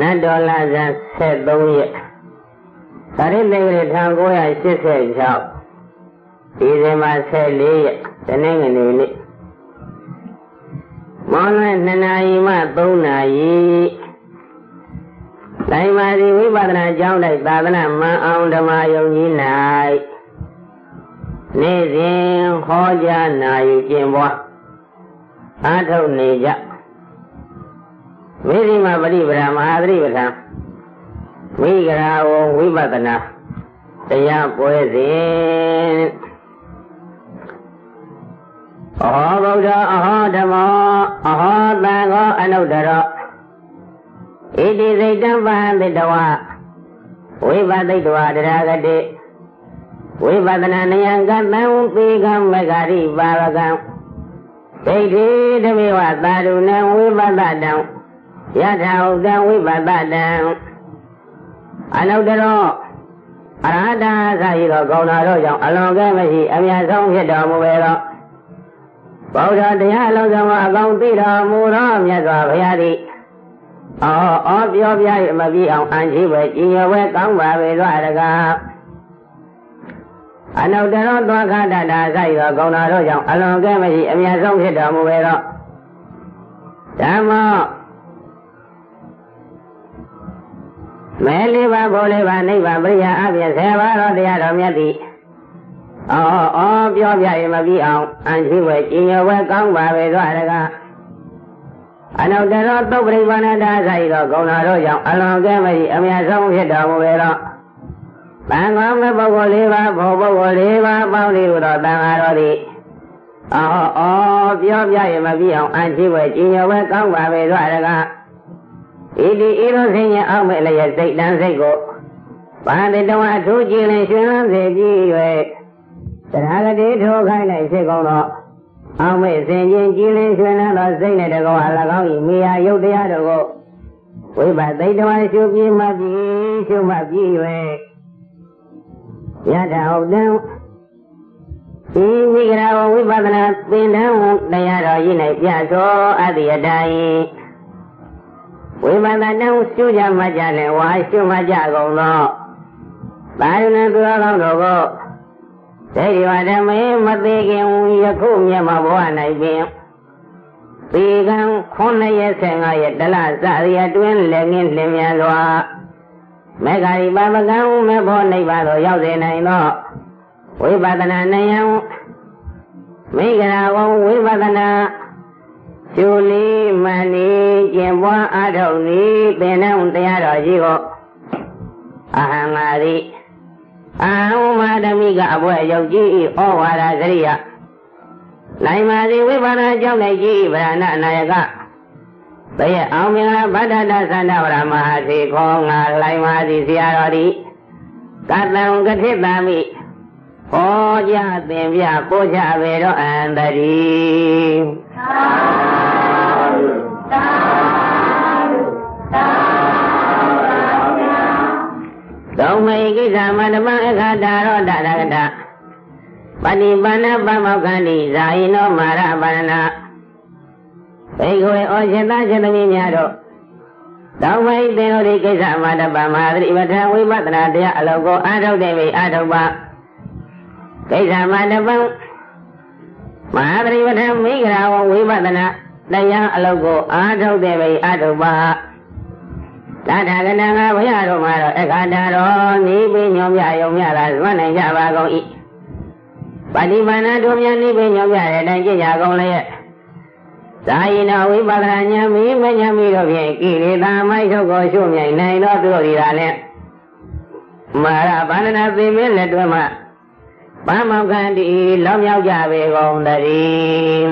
နတ်တော်လာဇန်73ရက်သရိသိက္ခာ1986ဒီဇင်ဘာ14ရက်တနင်္ဂနွေနေ့မောင်လွဲ2နာရီမှ3နာရီတိုင်းပါစီဝိပဿနာကျောင်းတိုက်သာသနာမှန်အောင်ဓမ္မယုံကြီး၌နေ့စဉ်ဟောကြားနာယူကျင့်ပွား အားထုတ်နေကြဝိရိမပရိပဒမဟာသတိပဋ္ဌာန်ဝိကရာဝဝိပဿနာတရားပွဲစဉ်အဟောဗုဒ္ဓအဟောဓမ္မအဟောသံဃောအနုတ္တရောဣတိစိတ်တံပဟံတိတဝဝိပသိတဝတရားဂတိဝိပဒနာနယံကတံပေကံမဂရိပါဝကံ ဒိဋ္ဌိတမေဝသာရုဏံဝိပဒတံယထာဥဒံဝိပဒတံအနုတ္တရောအရဟတသာယီတော်ကောင်းတာတို့ကြောင့်အလွန်ကဲမရှိအမြတ်ဆုံးဖြစ်တော်မူပေတော့ဗုဒ္ဓတရားအလုံးစုံအကောင်သိတော်မူသောမြတ်စွာဘုရားသည်အော်အော်ပြောပြရမပြီးအောင်အန်ရှိပဲကြည်ရဝဲကောင်းပါပေသောအရက အနုတ္တရောသွားခတတာဆိုင်သောကောင်းတာတို့ကြောင့်အလွန်ကဲမရှိအမြတ်ဆုံးဖြစ်တော်မူပေတော့ဓမ္မောမဲလေးပါးဘောလေးပါးနိဗ္ဗာန်ပရိယာအပြည့်ဆယ်ပါးသောတရားတော်မြတ်သည်အော်အော်ပြောပြရင်မပြီးအောင်အန်ရှိဝဲကျင်ရဝဲကောင်းပါပဲသောအရကအနုတ္တရောသုတ်ပရိပါဏတာဆိုင်သောဂုဏ်တော်တို့ကြောင့်အလွန်ကဲမရှိအမြတ်ဆုံးဖြစ်တော်မူပေတော့ တန်ခါမဲ့ပုဂ္ဂိုလ်လေးပါးဘောပုဂ္ဂိုလ်လေးပါးပေါင်းလေးဟူသောတန်ခါတော်သည်အော်အော်ပြောပြရင်မပြီးအောင်အန်ရှိဝဲကျင်ရဝဲကောင်းပါပဲသောအရကဣတိဤသို့ဆင်းရဲအောင်မဲ့လည်းစိတ်တန်းစိတ်ကိုဘာတိတဝအထူးကြည်လင်ရှင်လန်းစေကြည်၍တရားကတိထိုးခိုင်းလိုက်စိတ်ကောင်းတော့အောင်မဲ့ဆင်ခြင်းကြည်လင်ရှင်လန်းသောစိတ်နဲ့တကောအ၎င်းဤမိယာယုတ်တရားတို့ကိုဝိပသိတဝရှုပြေမှပြီရှုမှပြီ၍ ယထာဟုတ်တံဒီဝိကရာဝိပဿနာသင်္တန်းတရားတော်ဤ၌ပြသောအတ္တိယတိုင်းဝိပဿနာတောရှုကြမှကြလဲဝါရှုမှကြကုန်သောသာယနာသူတော်ကောင်းတို့ကိုဒိဋ္ဌိဝဓမ္မေမသေးခင်ယခုမြတ်မဘဝ၌ပင်ပေကံ9ရက်15ရက်တလစရိယတွင်လည်းငင်းလင်းမြန်စွာ မေဃာရိပါပကံမေဖို့နိဗ္ဗာန်သို့ရောက်စေနိုင်သောဝိပဿနာဉာဏ်မိဂရာဝဝိပဿနာကျိုလေးမှန်နေကျင်ပွားအထုတ်နေပင်နှံတရားတော်ကြီးကိုအဟံငါသည်အာဝမဓမိကအပွဲယုတ်ကြီးဩဝါဒစရိယနိုင်ပါစီဝိပါဒကြောင့်လည်းကြီးဗရဏအနာယက ဘယအောင်မင်္ဂလာဗဒ္ဒတသန္တဝရမဟာစီခောငါလိုက်ပါစီဆရာတော်သည်ကတံကတိတမိဟောကြားသင်ပြပို့ချပေတော့အန္တရီသုံးမေကိစ္စမဓမ္မအခါတာရောတရကတပဏိပါဏပမောက္ခန္တိဇာယိနောမာရပါဏနာ ဘေကဝေဩရှင်သာရှင်သမီးများတို့တောင်းဝိသင်တို့ဒီကိစ္စမဓမ္မမဟာသတိပဋ္ဌာန်ဝိပဿနာတရားအလုံးကိုအားထုတ်တဲ့ပြီအားထုတ်ပါကိစ္စမဓမ္မမဟာသတိပဋ္ဌာန်မိဂရာဝဝိပဿနာတရားအလုံးကိုအားထုတ်တဲ့ပြီအားထုတ်ပါသာထာကနငါဘုရားတို့မှာတော့အခါတာတော်နိဗ္ဗာန်ညောမြယုံမြတာဇွတ်နိုင်ကြပါကုန်၏ပฏิပါဏတို့များနိဗ္ဗာန်ညောမြတဲ့အတိုင်းကြည်ကြကုန်လျက် သာယနာဝိပဿနာဉာဏ်မီမဉာဏ်မီတို့ဖြင့်ကိလေသာမိုက်ထုတ်ကိုရှုမြိုင်နိုင်တော့သူတို့ဒီသာလဲမာရဘာဏနာသိမင်းလက်တွဲမှာဘာမောက္ခန္တိလောမြောက်ကြပေကုန်တည်း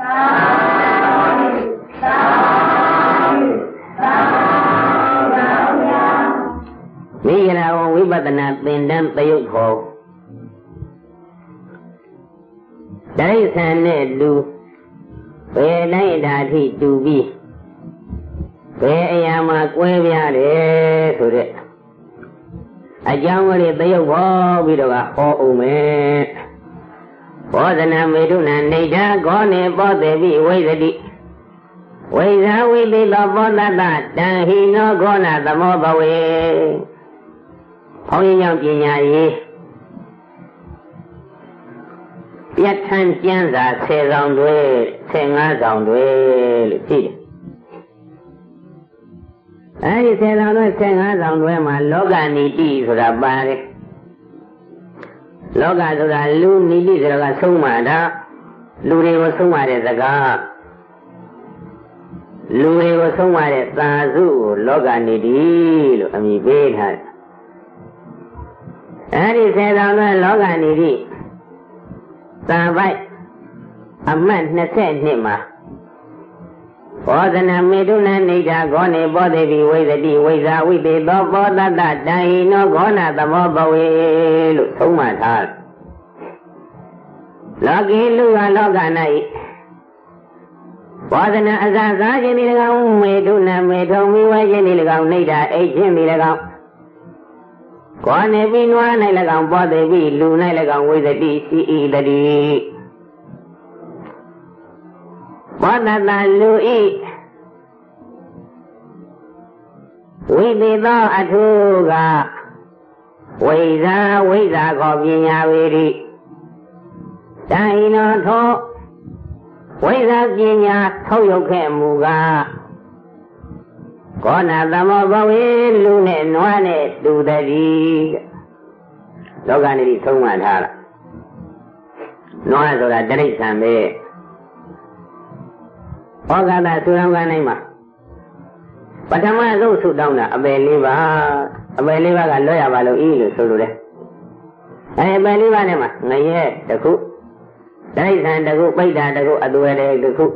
သာသာမိဂရာဝဝိပဿနာသင်တန်းသယုတ်ခေါ်ဒိဋ္ဌံနဲ့လူ ဘယ်တိုင်းဓာတိတူပြီးဘယ်အရာမှာကွဲပြားတယ်ဆိုတဲ့အကြောင်းကလေးသယုတ်ခေါ်ပြီးတော့ဟောအောင်မယ်ဘောဇနာမေတုနာနေဓာဂောနေပောတေပိဝိသတိဝိဇာဝိသိသောပောတတတံဟိနောခောနာသမောဘဝေဘုန်းကြီးကြောင့်ပညာရေး ပြဋ္ဌာန်းကျမ်းစာ10ဆောင်တွေ15ဆောင်တွေလို့ရှိတယ်အဲဒီ10ဆောင်တွေ15ဆောင်တွေမှာလောကနီတိဆိုတာပါတယ်လောကဆိုတာလူနီတိဆိုတာကဆုံးမတာလူတွေကိုဆုံးမတဲ့စကားလူတွေကိုဆုံးမတဲ့သာစုကိုလောကနေတိလို့အမည်ပေးထားတယ်အဲဒီဆယ်တော်ကလောကနေတိ သံပိုက်အမှတ်22မှာဘောဇနမေတုဏနေကြဂောနေဘောတိပိဝိသတိဝိဇာဝိတေသောဘောတတတံဟိနောဂောနာသမောဘဝေလို့သုံးမှထားတယ်လောကီလူကလောက၌ဝါဒနာအစစားခြင်းဒီ၎င်းမေတုနာမေထုံမိဝဲခြင်းဒီ၎င်းနှိဋ္ဌအိတ်ခြင်းဒီ၎င်း ကောနေပြီးနွား၌၎င်းပေါ်သေးပြီးလူ၌၎င်းဝိသတိစီဤတတိဘောတတလူဤဝိသေသောအထုကဝိဇာဝိဇာခေါ်ပညာဝေရိတဟိနောထောဝိဇာပညာထုတ်ရုပ်ခဲ့မူကား ကောနာသမဘဝေလူနဲ့နွားနဲ့တူတည်းလောကနေပြီးသုံးမှထားတာနွားဆိုတာတိရစ္ဆာန်ပဲဟောကတာသုရောင်းကနိုင်မှာပထမဆုံးဆုတောင်းတာအပယ်လေးပါအပယ်လေးပါကလွတ်ရပါလို့ဤလို့ဆိုလိုတယ်အဲအပယ်လေးပါနဲ့မှာငရဲတခုတိရစ္ဆာန်တခုပိဋ္ဌာတခုအသွယ်တခု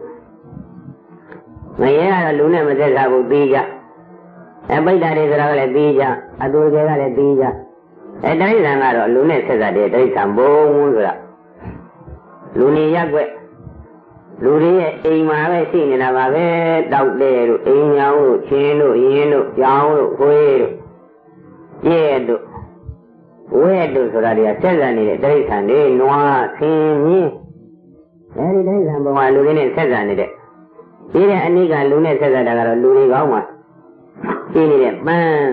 ငရဲကတော့လူနဲ့မသက်သာဘူးပြီးကြ အဲပိဋ္ဌာတွေဆိုတာကလည်းပြီးကြအသွယ်တွေကလည်းပြီးကြအဲတိရစ္ဆာန်ကတော့လူနဲ့ဆက်သက်တဲ့တိရစ္ဆာန်ဘုံဆိုတာလူနေရက်ွက်လူတွေရဲ့အိမ်မှာပဲရှိနေတာပါပဲတောက်တဲ့တို့အိမ်ရောင်တို့ချင်းတို့ရင်းတို့ကြောင်တို့ခွေးတို့ပြည့်တို့ဝဲတို့ဆိုတာတွေကဆက်ဆံနေတဲ့တိရစ္ဆာန်တွေနွားဆင်းမြင်းအဲဒီတိရစ္ဆာန်ဘုံမှာလူတွေနဲ့ဆက်ဆံနေတဲ့ဒီတဲ့အနိကလူနဲ့ဆက်ဆံတာကတော့လူတွေကောင်းမှာ ရှိနေတဲ့ပန်း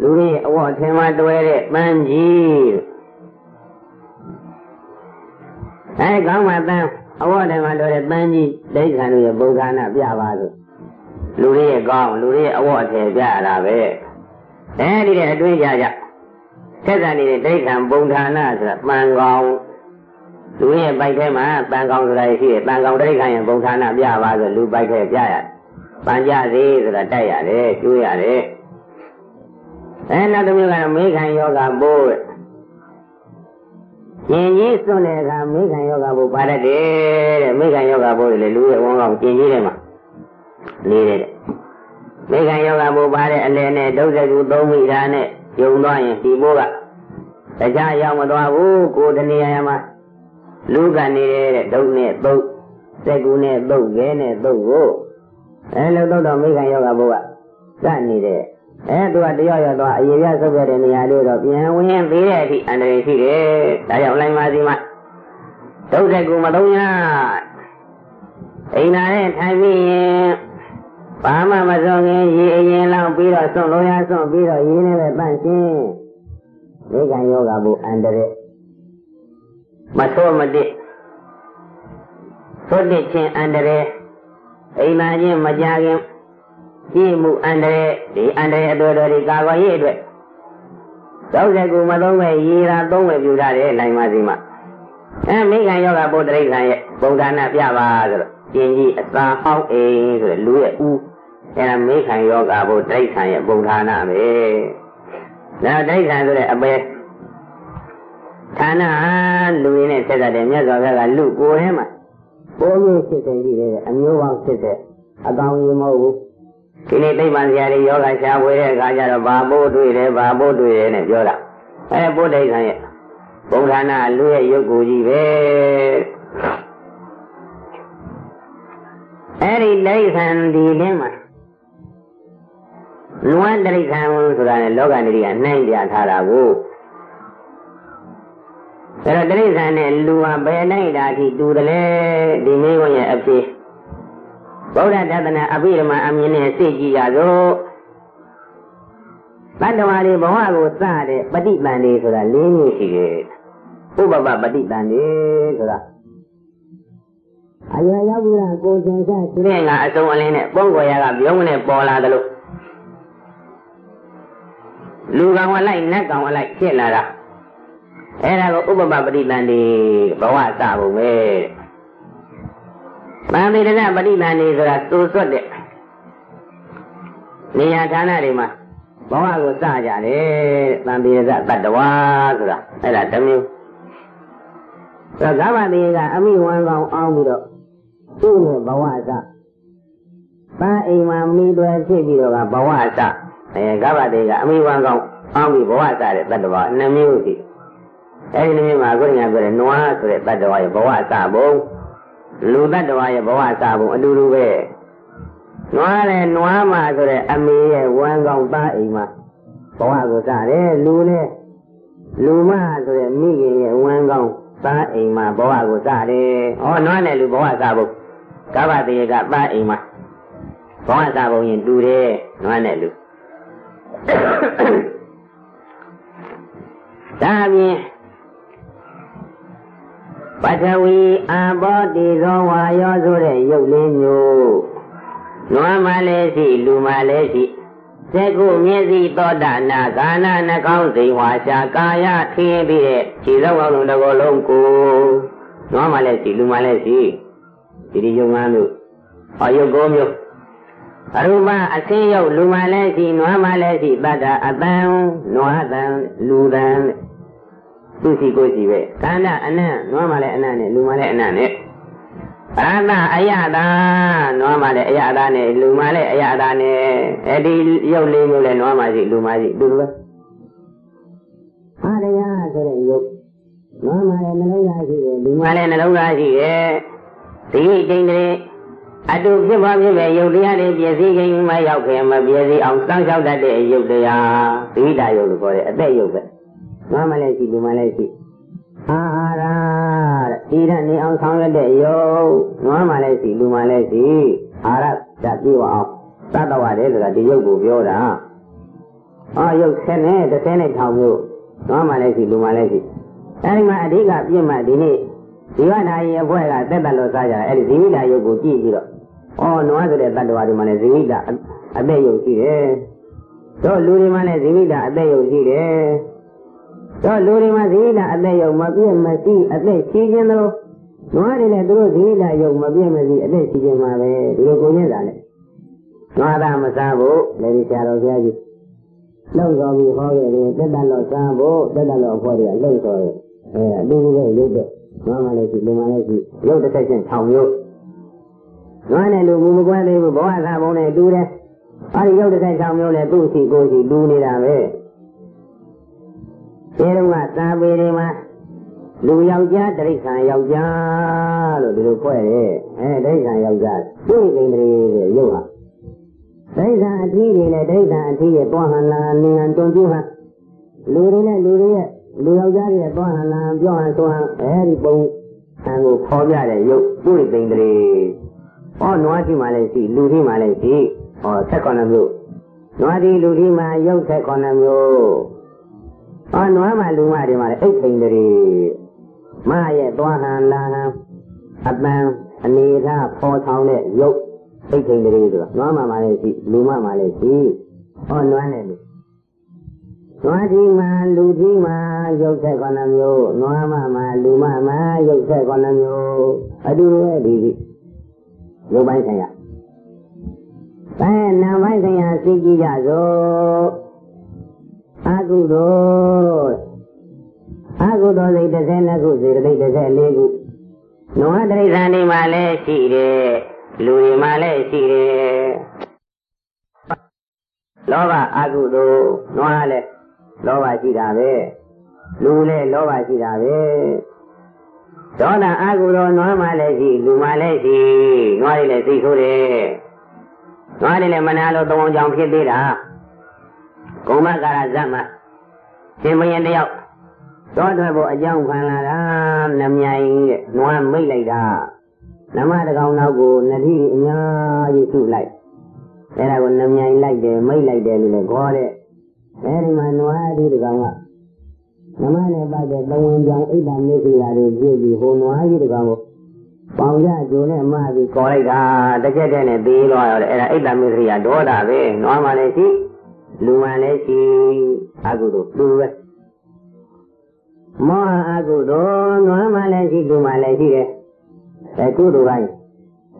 လူတွေအဝတ်အထင်မှာတွဲတဲ့ပန်းကြီးအဲကောင်းမှာပန်းအဝတ်ထဲမှာတော်တဲ့ပန်းကြီးဒိဋ္ဌာန်တို့ရဲ့ဗုဒ္ဓနာပြပါဆိုလူတွေရဲ့ကောင်းလူတွေရဲ့အဝတ်အထည်ပြရတာပဲအဲဒီတဲ့အတွင်းကြကြဆက်ဆံနေတဲ့ဒိဋ္ဌာန်ဗုဒ္ဓနာဆိုတာပန်းကောင်းလူရဲ့ပိုက်ထဲမှာပန်းကောင်းဆိုတာရှိတယ်ပန်းကောင်းဒိဋ္ဌာန်ရဲ့ဗုဒ္ဓနာပြပါဆိုလူပိုက်ထဲပြရတယ် ပန်းကြစေဆိုတာတိုက်ရတယ်ကျိုးရတယ်အဲနောက်တစ်မျိုးကတော့မေခံယောဂဘိုးကျင်ကြီးစွန့်တဲ့အခါမိခံယောဂဘုပါတတ်တယ်တဲ့မိခံယောဂဘုလေလူရဲ့ဝန်းကောင်ကျင်ကြီးထဲမှာလေးတဲ့မိခံယောဂဘုပါတဲ့အလယ်နဲ့ဒုစကူသုံးမိတာနဲ့ယုံသွားရင်ဒီဘိုးကတရားရောက်မသွားဘူးကိုတနေရာမှာလူကနေတဲ့ဒုနဲ့သုတ်စက်ကူနဲ့သုတ်ခဲနဲ့သုတ်ကို အဲလိုသုတ်တော့မိခံယောဂဘုကစနေတဲ့အဲသူကတရားရတော့အရေရဆုပ်ရတဲ့နေရာလေးတော့ပြန်ဝင်သေးတဲ့အထိအန္တရာယ်ရှိတယ်။ဒါကြောင့်လိုက်ပါစီမဒုက္ခကူမသုံးရအိမ်နာနဲ့ထိုင်ပြီးရင်ဘာမှမစွန့်ခင်ရေအရင်လောက်ပြီးတော့စွန့်လို့ရစွန့်ပြီးတော့ရေနဲ့ပဲပန့်ရှင်းဒီကံယောဂဘုအန္တရာယ်မဆိုးမတစ်သုတ်တစ်ချင်းအန္တရာယ် အိမ်နာချင်းမကြခင်ကြည့်မှုအန္တရာယ်ဒီအန္တရာယ်အတွေ့အတွေ့ဒီကာကွယ်ရေးအတွက်သောက်ဆက်ကူမသုံးမဲ့ရေရာသုံးမဲ့ပြူထားတယ်နိုင်ပါစီမအဲမိခံယောဂဘုဒ္ဓရိက္ခာရဲ့ဗုဒ္ဓနာပြပါဆိုတော့ကျင်ကြီးအသာဟောင်းအိမ်ဆိုတော့လူရဲ့ဦးအဲဒါမိခံယောဂဘုဒ္ဓရိက္ခာရဲ့ဗုဒ္ဓနာပဲဒါဒိဋ္ဌာဆိုတဲ့အပေဌာနလူရင်းနဲ့ဆက်သက်တဲ့မြတ်စွာဘုရားကလူကိုယ်ထဲမှာ ပိုးကြီးဖြစ်တဲ့ကြီးတဲ့အမျိုးပေါင်းဖြစ်တဲ့အကောင်ကြီးမဟုတ်ဘူးဒီနေ့သိပ္ပံဆရာတွေယောဂရှားဝေတဲ့အခါကျတော့ဘာပို့တွေ့တယ်ဘာပို့တွေ့တယ်နဲ့ပြောတာအဲပို့ဒိဋ္ဌာန်ရဲ့ဘုံဌာနလူရဲ့ရုပ်ကိုကြီးပဲအဲ့ဒီဒိဋ္ဌာန်ဒီလင်းမှာလွမ်းဒိဋ္ဌာန်ဆိုတာနဲ့လောကနည်းကနှိုင်းပြထားတာကို အဲ့တော့ဒိဋ္ဌာန်နဲ့လူဟာဘယ်နိုင်တာအထိတူတယ်လဲဒီမိဘရဲ့အဖြစ်ဗုဒ္ဓတသနာအပိဓမ္မာအမြင်နဲ့သိကြည့်ရစို့တတ္တဝါတွေဘဝကိုစတဲ့ပฏิပန်တွေဆိုတာ၄မျိုးရှိတယ်ဥပပပฏิပန်တွေဆိုတာအရာရောက်ပြီးတော့ကိုယ်ကျင်စားသူတဲ့ကအစုံအလင်းနဲ့ပုံကွယ်ရကပြုံးနဲ့ပေါ်လာတယ်လို့လူကောင်အလိုက်နတ်ကောင်အလိုက်ဖြစ်လာတာ အဲ့ဒါကိုဥပပပฏิပန်တွေဘဝစဖို့ပဲဗန္တိတကပฏิပန်တွေဆိုတာသူစွတ်တဲ့နေရာဌာနတွေမှာဘဝကိုစကြတယ်သံတိရဇတတ္တဝါဆိုတာအဲ့ဒါတစ်မျိုးဆိုတော့ဂဗတိကအမိဝံကောင်အောင်ပြီးတော့သူ့ရဲ့ဘဝစပန်းအိမ်မှာမိတွယ်ဖြစ်ပြီးတော့ကဘဝစအဲဂဗတိကအမိဝံကောင်အောင်ပြီးဘဝစတဲ့တတ္တဝါနှစ်မျိုးရှိ အဲဒီနှစ်မျိုးမှာကိုယ်ညာပြောတဲ့နွားဆိုတဲ့တတ္တဝါရဲ့ဘဝစပုံလူတတ္တဝါရဲ့ဘဝစပုံအတူတူပဲနွားနဲ့နွားမှာဆိုတဲ့အမေရဲ့ဝမ်းကောင်သားအိမ်မှာဘဝကိုစတယ်လူနဲ့လူမဆိုတဲ့မိခင်ရဲ့ဝမ်းကောင်သားအိမ်မှာဘဝကိုစတယ်။ဩနွားနဲ့လူဘဝစဖို့ကဗ္ဗတေကသားအိမ်မှာဘဝစဖို့ရင်တူတယ်နွားနဲ့လူဒါပြင် ပထဝီအဘောတိသောဝါယောဆိုတဲ့ရုပ်လေးမျိုးနွားမလည်းရှိလူမလည်းရှိစေကုမျက်စိသောတာနာကာနာနှကောင်းစိန်ဝါရှာကာယထင်းပြီးတဲ့ခြေသောင်းလုံးတစ်ကိုယ်လုံးကိုနွားမလည်းရှိလူမလည်းရှိဒီဒီယုံငန်းမျိုးဟောယုတ်ကိုမျိုးအရူပအစင်းယုတ်လူမလည်းရှိနွားမလည်းရှိတတ္တအတန်နွားတန်လူတန် သူစီကိုစီပဲကာဏအနံ့နွားမလည်းအနံ့နဲ့လူမလည်းအနံ့နဲ့အတအယတာနွားမလည်းအယတာနဲ့လူမလည်းအယတာနဲ့အဲ့ဒီရုပ်လေးမျိုးလည်းနွားမရှိလူမရှိတူပဲအားရဆိုတဲ့ရုပ်နွားမလည်းနှလုံးသားရှိတယ်လူမလည်းနှလုံးသားရှိတယ်ဒီချိန်တည်းအတူဖြစ်ပါဖြစ်ပဲရုပ်တရားတွေပြည့်စည်ခြင်းမရောက်ခင်မပြည့်စည်အောင်စောင့်ရှောက်တတ်တဲ့ရုပ်တရားသီတာရုပ်လို့ခေါ်တယ်အသက်ရုပ်ပဲ နွားမလည်းရှိလူမလည်းရှိအာဟာရတဲ့ဤရနေအောင်ဆောင်ရတဲ့ယုတ်နွားမှလည်းရှိလူမှလည်းရှိအာရဓာတ်ပြေအောင်သတ္တဝါတဲ့ဆိုတာဒီယုတ်ကိုပြောတာအာယုတ်ဆင်းနဲ့တစ်ဆင်းနဲ့ထောင်မျိုးနွားမှလည်းရှိလူမှလည်းရှိအဲဒီမှာအဓိကပြင့်မှဒီနေ့ဒီဝနာရီအဖွဲကတက်တက်လို့စားကြတယ်အဲဒီဇိဝိတာယုတ်ကိုကြည့်ပြီးတော့ဩနွားဆိုတဲ့တတ္တဝါတွေမှလည်းဇိဝိတာအသက်ယုတ်ရှိတယ်တို့လူတွေမှလည်းဇိဝိတာအသက်ယုတ်ရှိတယ် တော့လူတွေမှာဇိဝိတအသက်ယုံမပြည့်မရှိအသက်ရှိခြင်းတို့နွားတွေလည်းသူတို့ဇိဝိတယုံမပြည့်မရှိအသက်ရှိခြင်းမှာပဲဒီလိုကိုညက်တာလေနွားသားမစားဖို့လည်းဒီဆရာတော်ဘုရားကြီးလှုပ်တော်ပြီးဟောခဲ့တယ်တက်တလို့စားဖို့တက်တလို့အဖွဲ့တွေကလှုပ်တော်တယ်အဲအတူတူပဲရုပ်တဲ့နွားမလည်းရှိလူမလည်းရှိရုပ်တစ်ဆက်ချင်းထောင်ရုပ်နွားနဲ့လူမူမကွဲသေးဘူးဘဝသာဘုံနဲ့တူတယ်အဲဒီရုပ်တစ်ဆက်ထောင်မျိုးနဲ့သူ့ရှိကိုယ်ရှိလူနေတာပဲ ဒီတော့ကသာပေတွေမှာလူယောက်ျားတိရစ္ဆာန်ယောက်ျားလို့ဒီလိုဖွဲ့တယ်အဲတိရစ္ဆာန်ယောက်ျားသူ့ဣန္ဒြေရဲ့ရုပ်ဟာတိရစ္ဆာန်အထီးတွေနဲ့တိရစ္ဆာန်အထီးရဲ့တွန်းဟန်လာနေဟန်တွန်းကျူးဟန်လူတွေနဲ့လူတွေရဲ့လူယောက်ျားတွေရဲ့တွန်းဟန်လာပြောဟန်ဆိုဟန်အဲဒီပုံဟန်ကိုခေါ်ပြတဲ့ရုပ်သူ့ဣန္ဒြေဟောနွားတိမှလည်းရှိလူတိမှလည်းရှိဟောဆက်ကောနမျိုးနွားတိလူတိမှရုပ်ဆက်ကောနမျိုး။ အော်နွားမလူမတွေမှာလည်းအိတ်ပိန်တွေမရဲ့သွားဟန်လာဟန်အပန်းအနေထားပေါ်ဆောင်တဲ့ရုပ်အိတ်ပိန်တွေဆိုတာနွားမမှာလည်းရှိလူမမှာလည်းရှိ။အော်နွားနဲ့လူနွားကြီးမှာလူကြီးမှာရုပ်ဆက်ခဏမျိုးနွားမမှာလူမမှာရုပ်ဆက်ခဏမျိုးအတူတူပဲဒီဒီရုပ်ပိုင်းဆိုင်ရာအဲနာမ်ပိုင်းဆိုင်ရာသိကြည့်ကြစို့ အကုသိုလ်အကုသိုလ်စိတ်32ခုစေတသိက်34ခုနဝတိရစ္ဆာန်တွေမှာလည်းရှိတယ်လူတွေမှာလည်းရှိတယ်လောဘအကုသိုလ်နွားလည်းလောဘရှိတာပဲလူလည်းလောဘရှိတာပဲဒေါသအကုသိုလ်နွားမှလည်းရှိလူမှလည်းရှိနွားတွေလည်းသိဆိုးတယ်နွားတွေလည်းမနာလို့သုံးအောင်ကြောင်ဖြစ်သေးတာ ကုမကာရဇတ်မှာရှင်မင်းတယောက်သောထွက်ဖို့အကြောင်းခံလာတာနမြိုင်တဲ့နွားမိတ်လိုက်တာနမတကောင်နောက်ကိုနတိအများကြီးစုလိုက်အဲ့ဒါကိုနမြိုင်လိုက်တယ်မိတ်လိုက်တယ်လို့လည်းခေါ်တဲ့အဲဒီမှာနွားဒီတကောင်ကနမနဲ့ပတ်တဲ့သဝင်ကြောင်အိတ်တမေခိယာတွေပြည့်ပြီးဟိုနွားကြီးတကောင်ကိုပေါင်ရကျိုးနဲ့မှပြီးခေါ်လိုက်တာတစ်ချက်တည်းနဲ့သေးသွားရောအဲ့ဒါအိတ်တမေခိယာဒေါတာပဲနွားမှလည်းရှိ လူမှလည်းရှိအကုသို့သူပဲမောဟအကုသို့နွားမှလည်းရှိလူမှလည်းရှိတယ်အဲကုသိုလ်ပိုင်း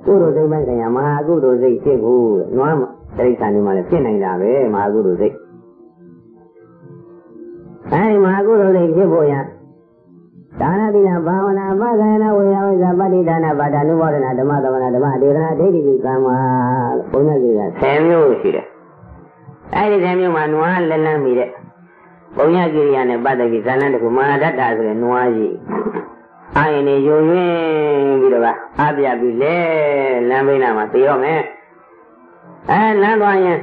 ကုသိုလ်စိတ်ပိုင်းဆိုင်ရာမဟာကုသိုလ်စိတ်ဖြစ်ဘူးနွားတိရစ္ဆာန်တွေမှလည်းဖြစ်နိုင်တာပဲမဟာကုသိုလ်စိတ်အဲဒီမဟာကုသိုလ်စိတ်ဖြစ်ဖို့ရဒါနတိနာဘာဝနာပကနာဝေယဝိဇပတိဒါနပါဒနုဘောဒနာဓမ္မသမဏဓမ္မဒေသနာဒိဋ္ဌိကံမှာဘုန်းကြီးက10မျိုးရှိတယ် အဲဒီ10မျိုးမှာနွားလက်လန်းမိတဲ့ဘုံရကိရိယာနဲ့ပတ်သက်ပြီးဇာဏတကူမဟာဒတ္တဆိုတဲ့နွားကြီးအာရင်နေယုံရင်းပြီးတော့အပြပြီးလဲလမ်းပိန်းလာမှာသိရောမယ်အဲလမ်းသွားရင်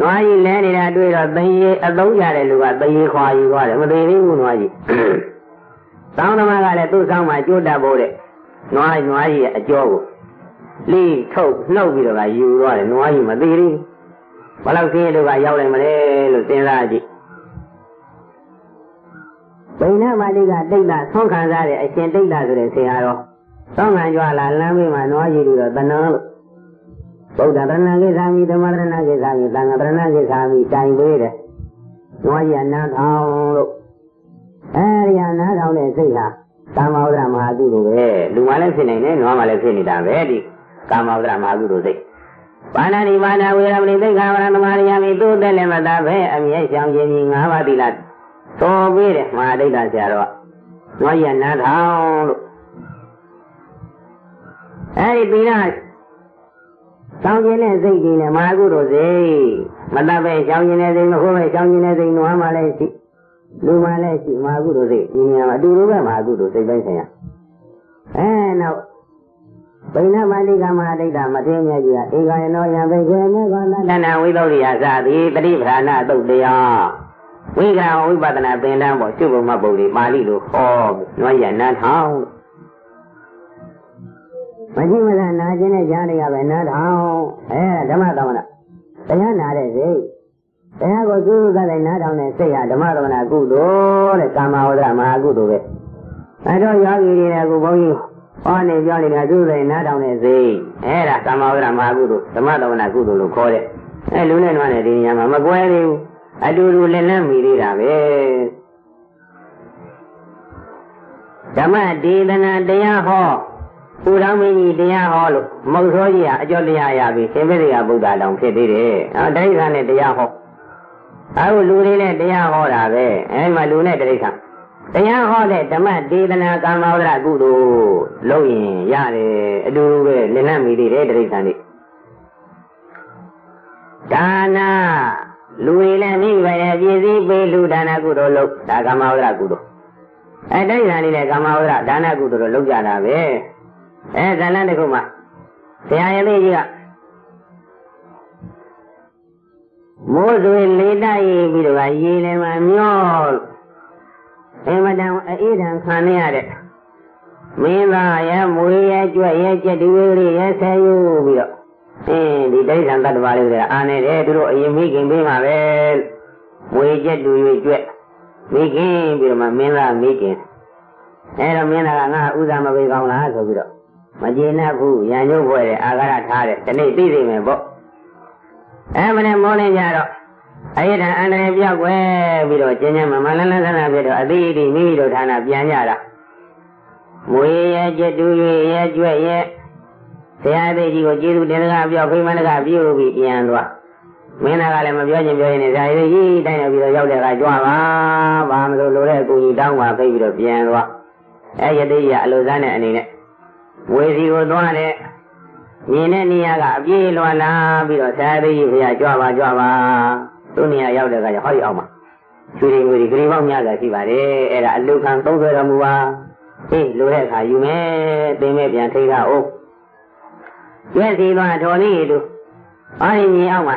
နွားကြီးလဲနေတာတွေ့တော့သိရေအသုံးကြတဲ့လူကသိရေခွာယူသွားတယ်မသိသေးဘူးနွားကြီးတောင်းသမားကလည်းသူ့ဆောင်မှာကြိုးတက်ဖို့တဲ့နွားနွားကြီးရဲ့အကျော်ကိုလိထုတ်နှုတ်ပြီးတော့ကယူသွားတယ်နွားကြီးမသိသေးဘူး ဘယ်လောက်ခင်းရတို့ကရောက်နိုင်မလဲလို့စဉ်းစားကြည့်ဗိနာမာတိကတိတ်တာဆွမ်းခံစားတဲ့အရှင်တိတ်တာဆိုတဲ့ဆရာတော်သောင်းခံကြွလာလမ်းမေးမှာနွားရည်လို့တဏှာလို့ဗုဒ္ဓတဏှာကိသာမိဓမ္မတဏှာကိသာမိသံဃာတဏှာကိသာမိတိုင်ပေးတယ်နွားရည်နားထောင်လို့အဲဒီဟာနားထောင်တဲ့စိတ်ဟာကာမဝဒမဟာကုသိုလ်ပဲလူမှလည်းဖြစ်နေတယ်နွားမှလည်းဖြစ်နေတာပဲဒီကာမဝဒမဟာကုသိုလ်စိတ် ပါဏာတိပါဏဝေရမဏိသိက္ခာဝရဏမရိယာမိသူ့တဲ့လည်းမသာပဲအမြဲရှောင်ခြင်းကြီး၅ပါးတိလားတော်ပေးတယ်မဟာဒိဋ္ဌဆရာတော်ကနွားရနားထောင်လို့အဲဒီသီလစောင်းခြင်းတဲ့စိတ်ကြီးနဲ့မဟာကုသိုလ်စိတ်မတတ်ပဲရှောင်းခြင်းတဲ့စိတ်မဟုတ်ပဲရှောင်းခြင်းတဲ့စိတ်နွားမှလည်းရှိလူမှလည်းရှိမဟာကုသိုလ်စိတ်ဒီနေရာမှာအတူတူပဲမဟာကုသိုလ်စိတ်ပိုင်းဆိုင်ရာအဲနောက် ဗိနာမလိကမဟာဒိဋ္ဌမထေရကြီးကဧကယနောယံဘိခေမေကောသန္တဝိသုဒ္ဓိယသတိတတိပဌာနာသုတ်တရားဝိကံဝိပဿနာသင်တန်းပေါ်ရှုပ်ပုံမှတ်ပုံလေးပါဠိလိုဟောနွားရနားထောင်မရှိမလားနာခြင်းနဲ့ကြားနေရပဲနားထောင်အဲဓမ္မသမဏတရားနာတဲ့စိတ်တရားကိုသူကလည်းနားထောင်တဲ့စိတ်ဟာဓမ္မသမဏကုသိုလ်တဲ့ကာမဝဒ္ဒမဟာကုသိုလ်ပဲအဲတော့ယောဂီတွေကကိုဘုန်းကြီး ဟောနေပြောနေတာသူလည်းနားထောင်တဲ့စိတ်အဲဒါကာမဝဒ္ဒမဟာကုသိုလ်ဓမ္မသမဏကုသိုလ်လို့ခေါ်တဲ့အဲလူနဲ့နွားနဲ့ဒီနေရာမှာမကွဲသေးဘူးအတူတူလည်းလန့်မိသေးတာပဲဓမ္မဒေသနာတရားဟောပူတော်မင်းကြီးတရားဟောလို့မုတ်သောကြီးကအကျော်တရားရပြီရှင်မေတ္တာဗုဒ္ဓတောင်ဖြစ်သေးတယ်။အဲတိဋ္ဌာနဲ့တရားဟောအခုလူတွေနဲ့တရားဟောတာပဲအဲမှာလူနဲ့တိဋ္ဌာ တရားဟောတဲ့ဓမ္မဒေသနာကာမဝဒကုသိုလ်လုပ်ရင်ရတယ်အတူတူပဲလင်လန့်မိသေးတယ်တိဋ္ဌာနဲ့ဒါနာလူတွေလည်းမိဘရဲ့ပြည့်စည်ပေးလူဒါနကုသိုလ်လုပ်ဒါကာမဝဒကုသိုလ်အဲတိဋ္ဌာနဲ့ကာမဝဒဒါနကုသိုလ်လုပ်ကြတာပဲအဲဇာလန်တစ်ခုမှာဆရာရလေးကြီးကမိုးစွေလေးတိုက်ပြီးတော့ရေထဲမှာမျောလို့ အင်မတန်အေးတံခံရတဲ့မင်းသားရဲ့မွေရဲ့ကြွက်ရဲ့ကြက်ဒီဝေးလေးရဲ့ဆဲယူပြီးတော့အင်းဒီတိဋ္ဌာန်တတ္တဝါလေးတွေအာနေတယ်သူတို့အရင်မိခင်ပေးမှာပဲမွေကြက်တူ၍ကြွက်မိခင်ပြီးတော့မှမင်းသားမိခင်အဲတော့မင်းသားကငါဥစားမပေးကောင်းလားဆိုပြီးတော့မကျေနပ်ဘူးရံညုတ်ဖွဲ့တယ်အာဃာတထားတယ်ဒီနေ့သိသိမယ်ပေါ့အဲမနဲ့မောနေကြတော့ အယတံအန္တရာယ်ပြောက်ွယ်ပြီးတော့ကျင်းကျင်းမမလန်းလန်းဆန်းဆန်းဖြစ်တော့အတိအတိမိမိတို့ဌာနပြန်ကြတာမွေရဲ့ကျက်တူရဲ့ကြွက်ရဲ့ဆရာသေးကြီးကိုကျေးဇူးတင်စကားပြောဖိမန်းစကားပြုပြီးပြန်သွားမင်းသားကလည်းမပြောချင်ပြောရင်ဆရာသေးကြီးတိုင်းရောက်ပြီးတော့ရောက်တဲ့အခါကြွားပါဘာမလို့လိုတဲ့အကူကြီးတောင်းပါဖိပြီးတော့ပြန်သွားအဲရသေးကြီးကအလိုစားတဲ့အနေနဲ့ဝေစီကိုသွားတဲ့မြင်တဲ့နေရာကအပြေးလွန်လာပြီးတော့ဆရာသေးကြီးဘုရားကြွပါကြွပါ သူ့နေရာရောက်တဲ့အခါကျဟောဒီအောင်မှာချွေတွေငွေတွေဂရီပေါက်များစွာရှိပါတယ်အဲ့ဒါအလုခံ30တော်မူပါအေးလိုတဲ့အခါယူမယ်သင်မဲ့ပြန်ထိထားအောင်ကျက်စီသွားတော်လေးတို့အာရင်မြင်အောင်မှာ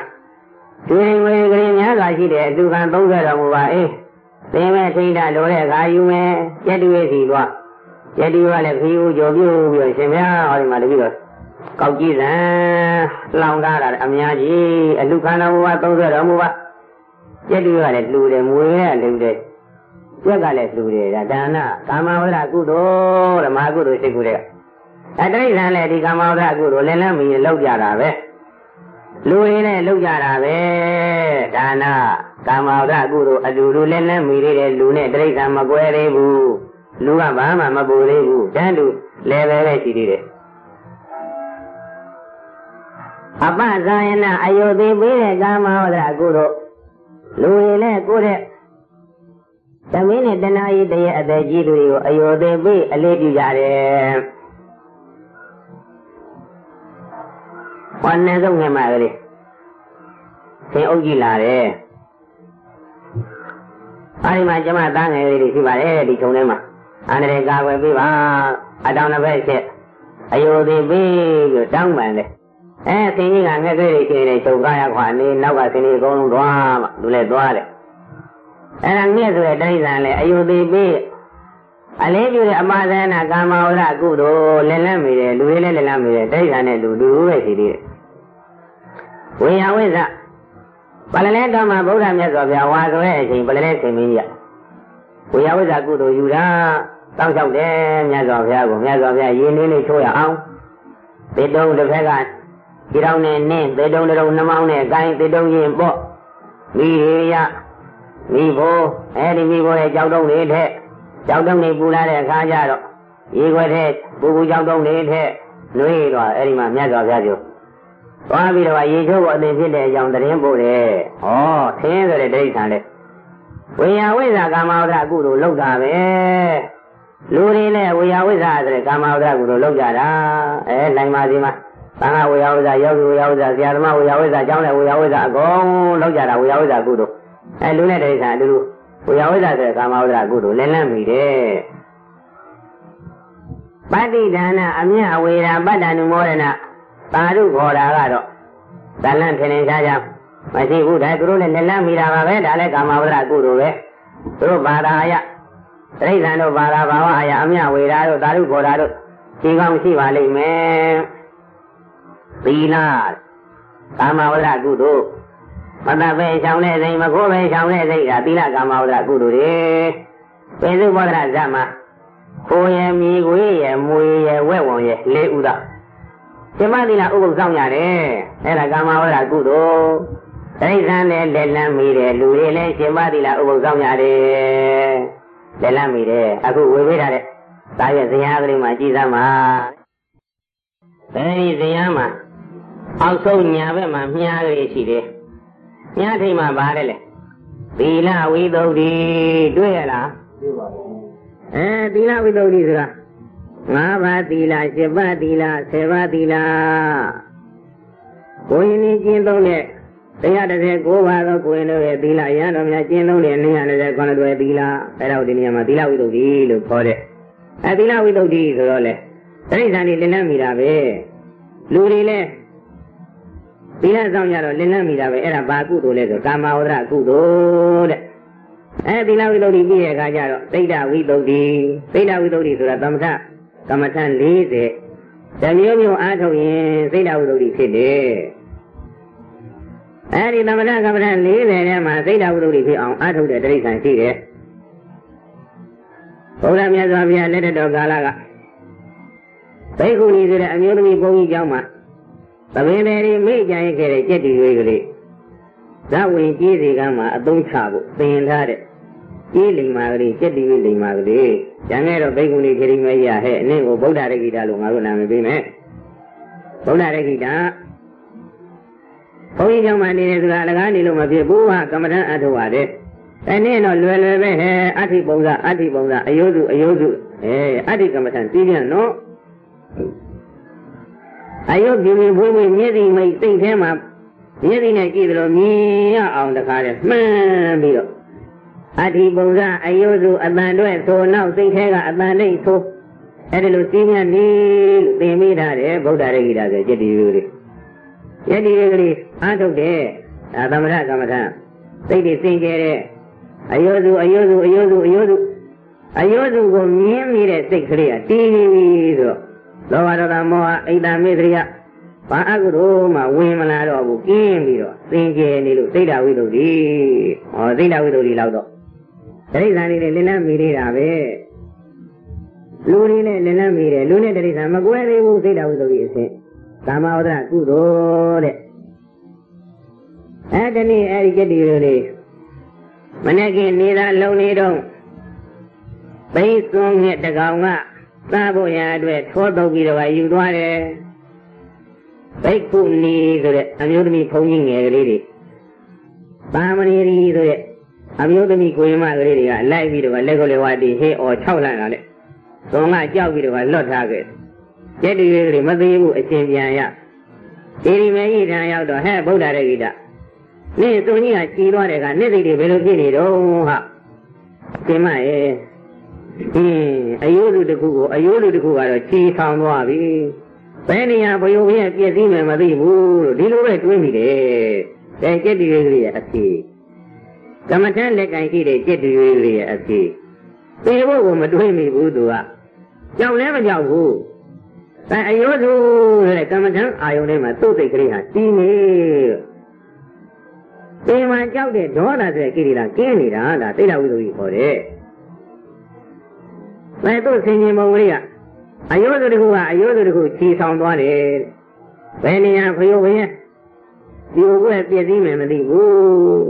ချွေတွေငွေတွေဂရီများစွာရှိတယ်အလုခံ30တော်မူပါအေးသင်မဲ့ထိထားလိုတဲ့အခါယူမယ်ကျက်တူရဲ့စီသွားယတိကလည်းခီးဦးကြော်ပြုတ်ပြီးတော့ရှင်ဗျာဟောဒီမှာတပည့်တော် ကောက်ကြည့်စံလောင်ထားတာအများကြီးအလူခန္ဓာဘုရားသုံးဆွဲတော်မူပါယတိကလည်းလှူတယ်မွေးရလှူတယ်ကျွက်ကလည်းလှူတယ်ဒါဒါနကာမဝရကုသိုလ်ဓမ္မကုသိုလ်ရှိခုတဲ့အဲတိဋ္ဌာန်လည်းဒီကာမဝရကုသိုလ်လည်းလည်းမီလောက်ကြတာပဲလူရင်းနဲ့လောက်ကြတာပဲဒါနကာမဝရကုသိုလ်အတူတူလည်းလည်းမီရတဲ့လူနဲ့တိဋ္ဌာန်မကွဲသေးဘူးလူကဘာမှမပူသေးဘူးတန်းတူလည်းပဲပဲရှိသေးတယ် အပဇာယနာအယုသေးပေးတဲ့ကာမဝဒကုသိုလ်လူရည်နဲ့ကိုတဲ့သမင်းနဲ့တဏှာကြီးတည်းအသက်ကြီးသူတွေကိုအယုသေးပေးအလေးပြုကြတယ်။ဘာနဲ့ဆုံးငယ်မှာကလေးသင်အုပ်ကြည့်လာတယ်။အဲဒီမှာကျမသားငယ်လေးတွေရှိပါတယ်ဒီခြုံထဲမှာအန္တရာယ်ကာကွယ်ပေးပါအတောင်တစ်ဖက်ချက်အယုသေးပေးပြီးတောင်းပန်တယ်။ အဲဆင်းကြီးကငှက်သေးတွေရှိနေချုပ်ကားရခွာနေနောက်ကဆင်းကြီးအကုန်လုံးသွားမှသူလည်းသွားတယ်။အဲဒါငှက်ဆိုတဲ့တိုင်းဆန်လေအယုသေးပေးအလေးပြုတဲ့အမှားသနာကာမဝရကုသိုလ်လက်လက်မိတယ်လူလေးလည်းလက်လက်မိတယ်တိဋ္ဌာန်နဲ့လူလူပဲရှိသေးတယ်။ဝေယဝိဇ္ဇပလလဲတော်မှာဗုဒ္ဓမြတ်စွာဘုရားဝါဆိုတဲ့အချိန်ပလလဲဆင်မင်းကြီးဝေယဝိဇ္ဇကုသိုလ်ယူတာတောင်းလျှောက်တယ်မြတ်စွာဘုရားကိုမြတ်စွာဘုရားရင်းနှီးလေးချိုးရအောင်သေတုံးတစ်ဖက်က ဒီတော်နဲ့နင်းသေတုံးတုံနှမောင်းနဲ့ကိုင်းသေတုံးရင်ပေါ့မိရေရမိဘိုးအဲဒီမိဘိုးရဲ့ကြောက်တုံးလေးထက်ကြောက်တုံးလေးပူလာတဲ့အခါကျတော့ရေခွက်ထဲပူပူကြောက်တုံးလေးထက်နှွေးတော့အဲဒီမှာမြတ်စွာဘုရားပြောသွားပြီးတော့ရေချိုးကိုအသိဖြစ်တဲ့အကြောင်းသတင်းပို့တယ်။ဩသင်းဆိုတဲ့ဒိဋ္ဌာန်လေဝေယဝိဇ္ဇာကာမဝဒ္ဒကုသိုလ်လောက်တာပဲလူတွေလည်းဝေယဝိဇ္ဇာဆိုတဲ့ကာမဝဒ္ဒကုသိုလ်လောက်ကြတာအဲလိုင်ပါစီမှာ သံဃာဝေယဝိဇ္ဇာယောဂီဝေယဝိဇ္ဇာဆရာသမားဝေယဝိဇ္ဇာကျောင်းလည်းဝေယဝိဇ္ဇာအကုန်လောက်ကြတာဝေယဝိဇ္ဇာကုသိုလ်အဲလူနဲ့ဒိဋ္ဌာန်အတူတူဝေယဝိဇ္ဇာဆိုတဲ့ကာမဝဒ္ဒကုသိုလ်လည်းလန့်မိတယ်ပဋိဒါနအမြအဝေရာပတ္တနုမောဒနာသာဓုခေါ်တာကတော့ဇလန့်ထင်ထင်ရှားရှားမရှိဘူးဒါသူတို့လည်းလက်လန်းမိတာပါပဲဒါလည်းကာမဝဒကုသိုလ်ပဲသူတို့ဘာသာအယတိရစ္ဆာန်တို့ဘာသာဘာဝအယအမြဝေရာတို့သာဓုခေါ်တာတို့ရှင်းကောင်းရှိပါလိမ့်မယ် သီလကာမဝဒကုသိုလ်မတပဲချောင်းတဲ့စိတ်မခိုးပဲချောင်းတဲ့စိတ်ကသီလကာမဝဒကုသိုလ်တွေပေစုဘောဓရဇမကိုယ်ရဲ့မြေကိုယ်ရဲ့မွေရဲ့ဝဲ့ဝံရဲ့လေးဥဒရှင်မသီလဥပုသ်ဆောင်ရတယ်အဲ့ဒါကာမဝရကုသိုလ်တိဋ္ဌာန်လည်းလက်လန်းမိတယ်လူတွေလည်းရှင်မသီလဥပုသ်ဆောင်ရတယ်လက်လန်းမိတယ်အခုဝေပေးထားတဲ့သာရဲ့ဇရာကလေးမှာကြည်စမ်းပါအဲဒီဇရာမှာ အောက်ဆုံးညာဘက်မှာမြားကလေးရှိတယ်မြားထိပ်မှာပါတယ်လေသီလဝိသုဒ္ဓိတွေ့ရလားတွေ့ပါဘူးအဲသီလဝိသုဒ္ဓိဆိုတာငါးပါးသီလ၈ပါးသီလ၁၀ပါးသီလကိုရင်ကြီးကျင့်သုံးတဲ့တရားတစ်ဆယ်၉ပါးသောကိုရင်တို့ရဲ့သီလရဟန်းတော်များကျင့်သုံးတဲ့နေရာနဲ့ခုနှစ်တွယ်သီလအဲဒါကိုဒီနေရာမှာသီလဝိသုဒ္ဓိလို့ခေါ်တဲ့အဲသီလဝိသုဒ္ဓိဆိုတော့လေတိရစ္ဆာန်တွေလင်းလန်းမိတာပဲလူတွေလည်း သီလဆောင်ကြတော့လင်းလန်းမိတာပဲအဲ့ဒါဘာကုသိုလ်လဲဆိုကာမဝဒရကုသိုလ်တဲ့အဲသီလဝိသုဒ္ဓိပြီးတဲ့အခါကျတော့သိတ္တဝိသုဒ္ဓိသိတ္တဝိသုဒ္ဓိဆိုတာသမထကမ္မထန်40ဓမျိုးမျိုးအားထုတ်ရင်စိတ်ဓာတ်ဝိသုဒ္ဓိဖြစ်တယ်အဲဒီသမထကမ္မထန်40ထဲမှာစိတ်ဓာတ်ဝိသုဒ္ဓိဖြစ်အောင်အားထုတ်တဲ့တိရစ္ဆာန်ရှိတယ်ဘုရားမြတ်စွာဘုရားလက်ထက်တော်ကာလကဘိက္ခုနီဆိုတဲ့အမျိုးသမီးဘုန်းကြီးကျောင်းမှာ သမင်းတွေမိကြရင်ခဲ့တဲ့ကြက်တီတွေကလေးဇဝင်ကြီးစီကမှအသုံးချဖို့သင်ထားတဲ့ကြီးလိမ္မာကလေးကြက်တီလိမ္မာကလေးကျန်ခဲ့တော့ဘိက္ခုနီခရီးမရဟဲ့အနည်းကိုဗုဒ္ဓရဂိတာလို့ငါတို့နာမည်ပေးမယ်ဗုဒ္ဓရဂိတာဘုန်းကြီးကျောင်းမှာနေတယ်ဆိုတာအလကားနေလို့မဖြစ်ဘူးဟာကမ္မထအထုရတယ်အဲနေ့တော့လွယ်လွယ်ပဲဟဲ့အဋ္ဌိပုံစအဋ္ဌိပုံစအယုစုအယုစုအဲအဋ္ဌိကမ္မထန်ပြီးပြန်နော် အယုပြင်းပြင်းဖွေးဖွေးမျက်စိမိတ်စိတ်ထဲမှာမျက်စိနဲ့ကြည့်သလိုမြင်ရအောင်တခါတည်းမှန်းပြီးတော့အဋ္ဌိပုံစအယုစုအတန်တွဲသို့နောက်စိတ်ထဲကအတန်လေးသို့အဲ့ဒီလိုစီးမြနေလို့သင်မိထားတယ်ဗုဒ္ဓရေဂိတာဆိုจิตတိယူလေးယတိရေကလေးအားထုတ်တယ်ဒါသမထကမ္မထစိတ်တွေစင်ကြဲတဲ့အယုစုအယုစုအယုစုအယုစုအယောစုကိုမြင်မိတဲ့စိတ်ကလေးကတည်နေပြီဆိုတော့ လောဘဒေါသမောဟအိတ်တမေတရိယဘာအကုသိုလ်မှဝင်မလာတော့ဘူးကင်းပြီးတော့သင်ကျယ်နေလို့သိတာဝိသုဒ္ဓိဟောသိတာဝိသုဒ္ဓိလောက်တော့တရိစ္ဆာန်လေးလည်းလင်းလန်းမိနေတာပဲလူတွေနဲ့လင်းလန်းမိတယ်လူနဲ့တရိစ္ဆာန်မကွဲသေးဘူးသိတာဝိသုဒ္ဓိအစဉ်ကာမဝဒကုသိုလ်တဲ့အဲတနေ့အဲဒီကြတိလိုလေးမနေ့ကနေသာလုံနေတော့ဘိသွန်းငှက်တကောင်က သားဖို့ရအတွက်ထောတုပ်ပြီးတော့ယူသွားတယ်ဘိက္ခုနီဆိုတဲ့အမျိုးသမီးဘုန်းကြီးငယ်ကလေးတွေပါမဏီရီဆိုတဲ့အမျိုးသမီးကိုရင်မကလေးတွေကလိုက်ပြီးတော့လက်ကိုလေဝါတီဟေးအော်၆လန့်လာတဲ့သွန်ကကြောက်ပြီးတော့လွတ်ထားခဲ့ကျက်တူရွေးကလေးမသေးဘူးအရှင်ပြန်ရဒီဒီမေကြီးတန်ရောက်တော့ဟဲ့ဗုဒ္ဓရဲ့ဂိတနေသူကြီးကကြည်သွားတယ်ကနေ့သိတွေဘယ်လိုဖြစ်နေတော့ဟာဒီမရဲ့ အင်းအယိုးလူတစ်ခုကိုအယိုးလူတစ်ခုကတော့ချီဆောင်သွားပြီဘယ်နေရာဘယုံရဲ့ပြည့်စည်မယ်မသိဘူးလို့ဒီလိုပဲတွေးမိတယ်တဲ့ကျက်တူရွေးကလေးရဲ့အဖြစ်ကမ္မထလက်ကင်ရှိတဲ့ကျက်တူရွေးကလေးရဲ့အဖြစ်ပေဖို့ကိုမတွေးမိဘူးသူကကြောက်လဲမကြောက်ဘူးအဲအယောသူတဲ့ကမ္မထအာယုန်ထဲမှာသူ့စိတ်ကလေးဟာတည်နေပေမှကြောက်တဲ့ဒေါသဆိုတဲ့ကိရိတာကျင်းနေတာဒါသိတဝိသုကြီးခေါ်တယ်။ အဲသူ့ဆင်ញင်မုံကလေးကအယောသူတခုကအယောသူတခုခြီဆောင်သွားတယ်။ဘယ်နေရာဖယိုဘယ်ဒီဘွယ်ပြည့်စည်မယ်မသိဘူး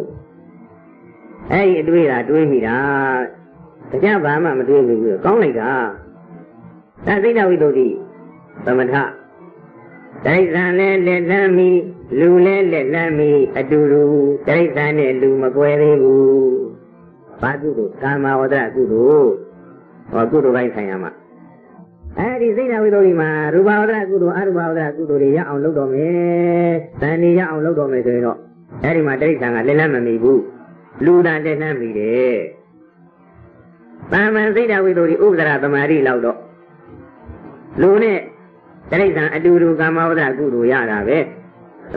။အဲ့ဒီအတွေ့အတာတွေးမိတာတကြဘာမှမတွေးဘူးကောင်းလိုက်တာ။ဒါသိတဝိသုကြီးသမထတိရစ္ဆာန်နဲ့လက်လမ်းမီလူနဲ့လက်လမ်းမီအတူတူတိရစ္ဆာန်နဲ့လူမကွဲသေးဘူးဘာကုသိုလ်ကာမဝဒရကုသိုလ် ဟောကုသိုလ်ပိုင်းဆိုင်ရမှာအဲဒီစိတ်ဓာဝိသုဒ္ဓိမှာရူပဝဒရကုသိုလ်အရူပဝဒရကုသိုလ်တွေရအောင်လုပ်တော့မယ်တန်နေရအောင်လုပ်တော့မယ်ဆိုရင်တော့အဲဒီမှာတိရစ္ဆာန်ကလက်လမ်းမမီဘူးလူသာလက်လမ်းမီတယ်တာမန်စိတ်ဓာဝိသုဒ္ဓိဥပဒရသမာဓိလောက်တော့လူနဲ့တိရစ္ဆာန်အတူတူကာမဝဒရကုသိုလ်ရတာပဲ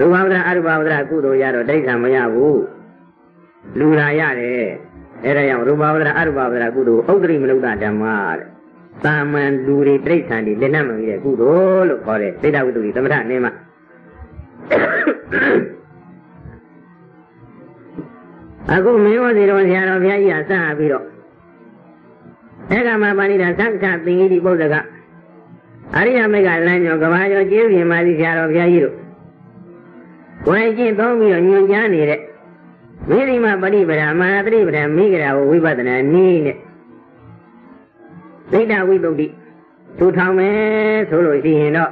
ရူပဝဒရအရူပဝဒရကုသိုလ်ရတော့တိရစ္ဆာန်မရဘူးလူလာရတယ် အဲဒါကြောင့်ရူပဝဒရအရူပဝဒရကုသိုလ်ဥဒ္ဒရိမနုဿဓမ္မတဲ့တာမန်လူတွေတိရစ္ဆာန်တွေလက်နက်မမီတဲ့ကုသိုလ်လို့ခေါ်တယ်သိတဝိတ္တုသမထအနေမှာအခုမင်းဝစီတော်ဆရာတော်ဘုရားကြီးကစပြီးတော့ဧကမပါဠိတာသက္ကသင်္ကိတိပုဒ္ဒကအရိယမေကလမ်းညောကဘာကျော်ကျေးဇူးရှင်မာသီဆရာတော်ဘုရားကြီးတို့ကိုယ်ကျင့်သုံးပြီးတော့ညွှန်ကြားနေတဲ့ မိရိမပရိပဒာမဟာတိပဒာမိဂရာဝိပဿနာနည်းနဲ့သိတဝိတုဒ္ဓိထူထောင်မယ်ဆိုလို့ရှိရင်တော့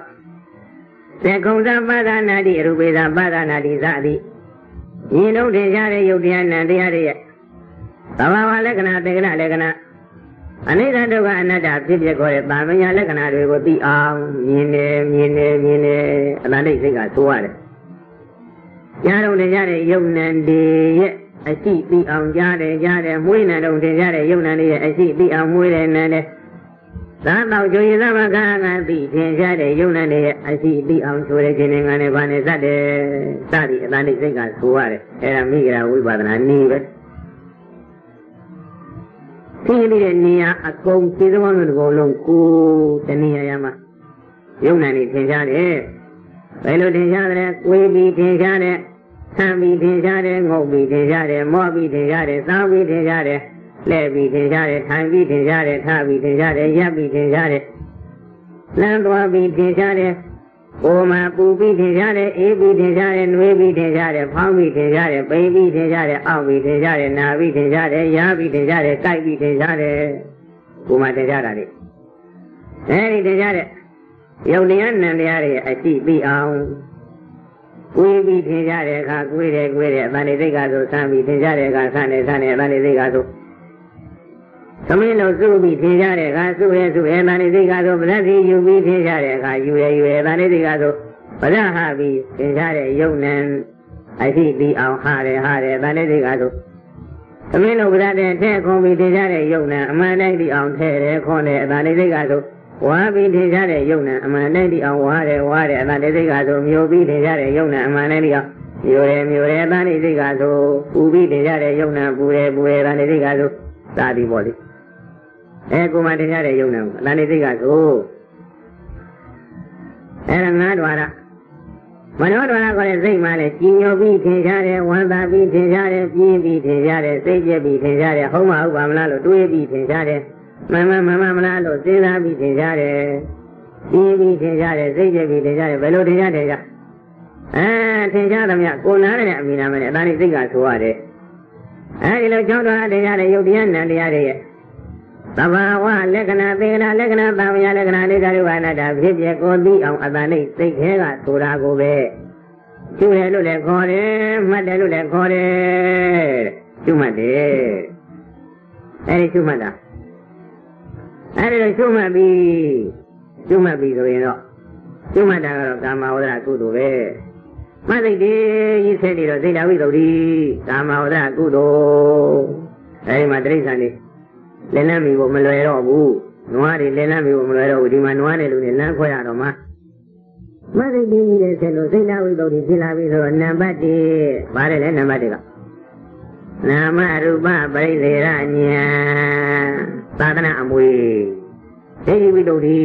သေကုံသပါဒနာတိအရူပေသပါဒနာတိစသည်ယင်တို့ထင်ရှားတဲ့ယုတ်တရားနံတရားတွေရဲ့သဘာဝလက္ခဏာတေကနလက္ခဏာအနိစ္စဒုက္ခအနတ္တဖြစ်ဖြစ်ခေါ်တဲ့တာမညာလက္ခဏာတွေကိုသိအောင်မြင်တယ်မြင်တယ်မြင်တယ်အတန်တိတ်စိတ်ကသိုးရတယ်။ ကြားတော့ကြားတဲ့ယုံနံတွေရဲ့အရှိသိအောင်ကြားတယ်ကြားတယ်မွေးနံတော့တင်ကြားတဲ့ယုံနံတွေရဲ့အရှိသိအောင်မွေးတယ်နံတယ်သာတော့ကျွေးသဘကကသိထင်ရှားတဲ့ယုံနံတွေရဲ့အရှိသိအောင်ဆိုတဲ့ခြင်းနဲ့ငါနဲ့ဘာနဲ့စတယ်စသည်အတန်တိတ်စိတ်ကသိုးရတယ်။အဲဒါမိဂရာဝိပဿနာနည်းပဲ။သိနေတဲ့နေရာအကုန်ခြေသမားတို့ဒီကုန်လုံးကိုတဏှာရမှာယုံနာနေထင်ရှားတယ်ဘယ်လိုထင်ရှားတယ်ကိုယ်ပြီးထင်ရှားတယ် ဆံပြီးထင်ရှားတယ်ငုတ်ပြီးထင်ရှားတယ်မော့ပြီးထင်ရှားတယ်စောင်းပြီးထင်ရှားတယ်လှဲ့ပြီးထင်ရှားတယ်ထိုင်ပြီးထင်ရှားတယ်ထားပြီးထင်ရှားတယ်ရပ်ပြီးထင်ရှားတယ်လမ်းသွားပြီးထင်ရှားတယ်ကိုယ်မှာပူပြီးထင်ရှားတယ်အေးပြီးထင်ရှားတယ်နှွေးပြီးထင်ရှားတယ်ဖောင်းပြီးထင်ရှားတယ်ပိန်ပြီးထင်ရှားတယ်အောက်ပြီးထင်ရှားတယ်နာပြီးထင်ရှားတယ်ရားပြီးထင်ရှားတယ်ကြိုက်ပြီးထင်ရှားတယ်ကိုယ်မှာထင်ရှားတာလေအဲဒီထင်ရှားတဲ့ယုတ်တရားနံတရားတွေအရှိပြီးအောင် ကိုယ်ပြီးထင်ရှားတဲ့အခါကိုယ်တယ်ကိုယ်တယ်အတန်လေးစိတ်ကဆိုဆန်းပြီးထင်ရှားတဲ့အခါဆန်းတယ်ဆန်းတယ်အတန်လေးစိတ်ကဆိုသမင်းတို့စုပြီးထင်ရှားတဲ့အခါစုရဲစုရဲတန်လေးစိတ်ကဆိုပလက်စီယူပြီးထင်ရှားတဲ့အခါယူရဲယူရဲတန်လေးစိတ်ကဆိုပလက်ဟပြီးထင်ရှားတဲ့ယုံနံအရှိပြီးအောင်ဟာတယ်ဟာတယ်တန်လေးစိတ်ကဆိုသမင်းတို့ပလက်တဲ့ထဲခွန်ပြီးထင်ရှားတဲ့ယုံနံအမှန်တိုင်းပြီးအောင်ထဲတယ်ခွန်တယ်အတန်လေးစိတ်ကဆို ဝါပြီးထင်ရှားတဲ့ယုံနံအမှန်တိုင်းပြီးအောင်ဝါတယ်ဝါတယ်အတန်လေးစိတ်ကဆိုမျိုးပြီးထင်ရှားတဲ့ယုံနံအမှန်တိုင်းပြီးအောင်မျိုးတယ်မျိုးတယ်အတန်လေးစိတ်ကဆိုပူပြီးထင်ရှားတဲ့ယုံနံပူတယ်ပူတယ်အတန်လေးစိတ်ကဆိုသာသည်ပေါ့လေအဲကိုမတင်ရတဲ့ယုံနာအတန်နေသိကဆိုအဲဒါငါးဒွါရမနောဒွါရခေါ်တဲ့စိတ်မှလည်းကြည်ညိုပြီးထင်ရှားတယ်ဝမ်းသာပြီးထင်ရှားတယ်ပြင်းပြီးထင်ရှားတယ်စိတ်ပြက်ပြီးထင်ရှားတယ်ဟုတ်မဟုတ်ပါမလားလို့တွေးပြီးထင်ရှားတယ် မမမမမလားလို့စဉ်းစားပြီးထင်ရှားတယ်ပြင်းပြီးထင်ရှားတယ်စိတ်ပြက်ပြီးထင်ရှားတယ်ဘယ်လိုထင်ရှားတယ်ကြအဲထင်ရှားသမျှကိုနားတဲ့အမိနာမနဲ့အတန်လေးစိတ်ကဆိုရတယ်အဲဒီလိုကြောင်းတော်ထင်ရှားတဲ့ယုတ်တရားနံတရားတွေရဲ့သဘာဝလက္ခဏာသေနာလက္ခဏာသံယလက္ခဏာဒိဋ္ဌိဝါနတာဖြစ်ဖြစ်ကိုသိအောင်အတန်လေးစိတ်ခဲကဆိုတာကိုပဲကျူတယ်လို့လည်းခေါ်တယ်မှတ်တယ်လို့လည်းခေါ်တယ်ကျူမှတ်တယ်အဲဒီကျူမှတ်တာ အဲဒီလိုကျူမှတ်ပြီးကျူမှတ်ပြီးဆိုရင်တော့ကျူမှတ်တာကတော့ကာမဝဒကုသိုလ်ပဲမှတ်သိတယ်ကြီးဆဲနေတော့စိတ်ဓာဝိသုဒ္ဓိကာမဝဒကုသိုလ်အဲဒီမှာတိဋ္ဌာန်လေးလင်းလန်းမီကိုမလွယ်တော့ဘူးနွားတွေလင်းလန်းမီကိုမလွယ်တော့ဘူးဒီမှာနွားတွေလူတွေလမ်းခွဲရတော့မှာမသိပြီးနေတဲ့ဆက်လို့စိတ်ဓာဝိသုဒ္ဓိဖြစ်လာပြီဆိုတော့နံပါတ်1ပါတယ်လေနံပါတ်1ကနာမရူပပရိသေရညာသာ သနာအမွေဒိဋ္ဌိဝိသုဒ္ဓိ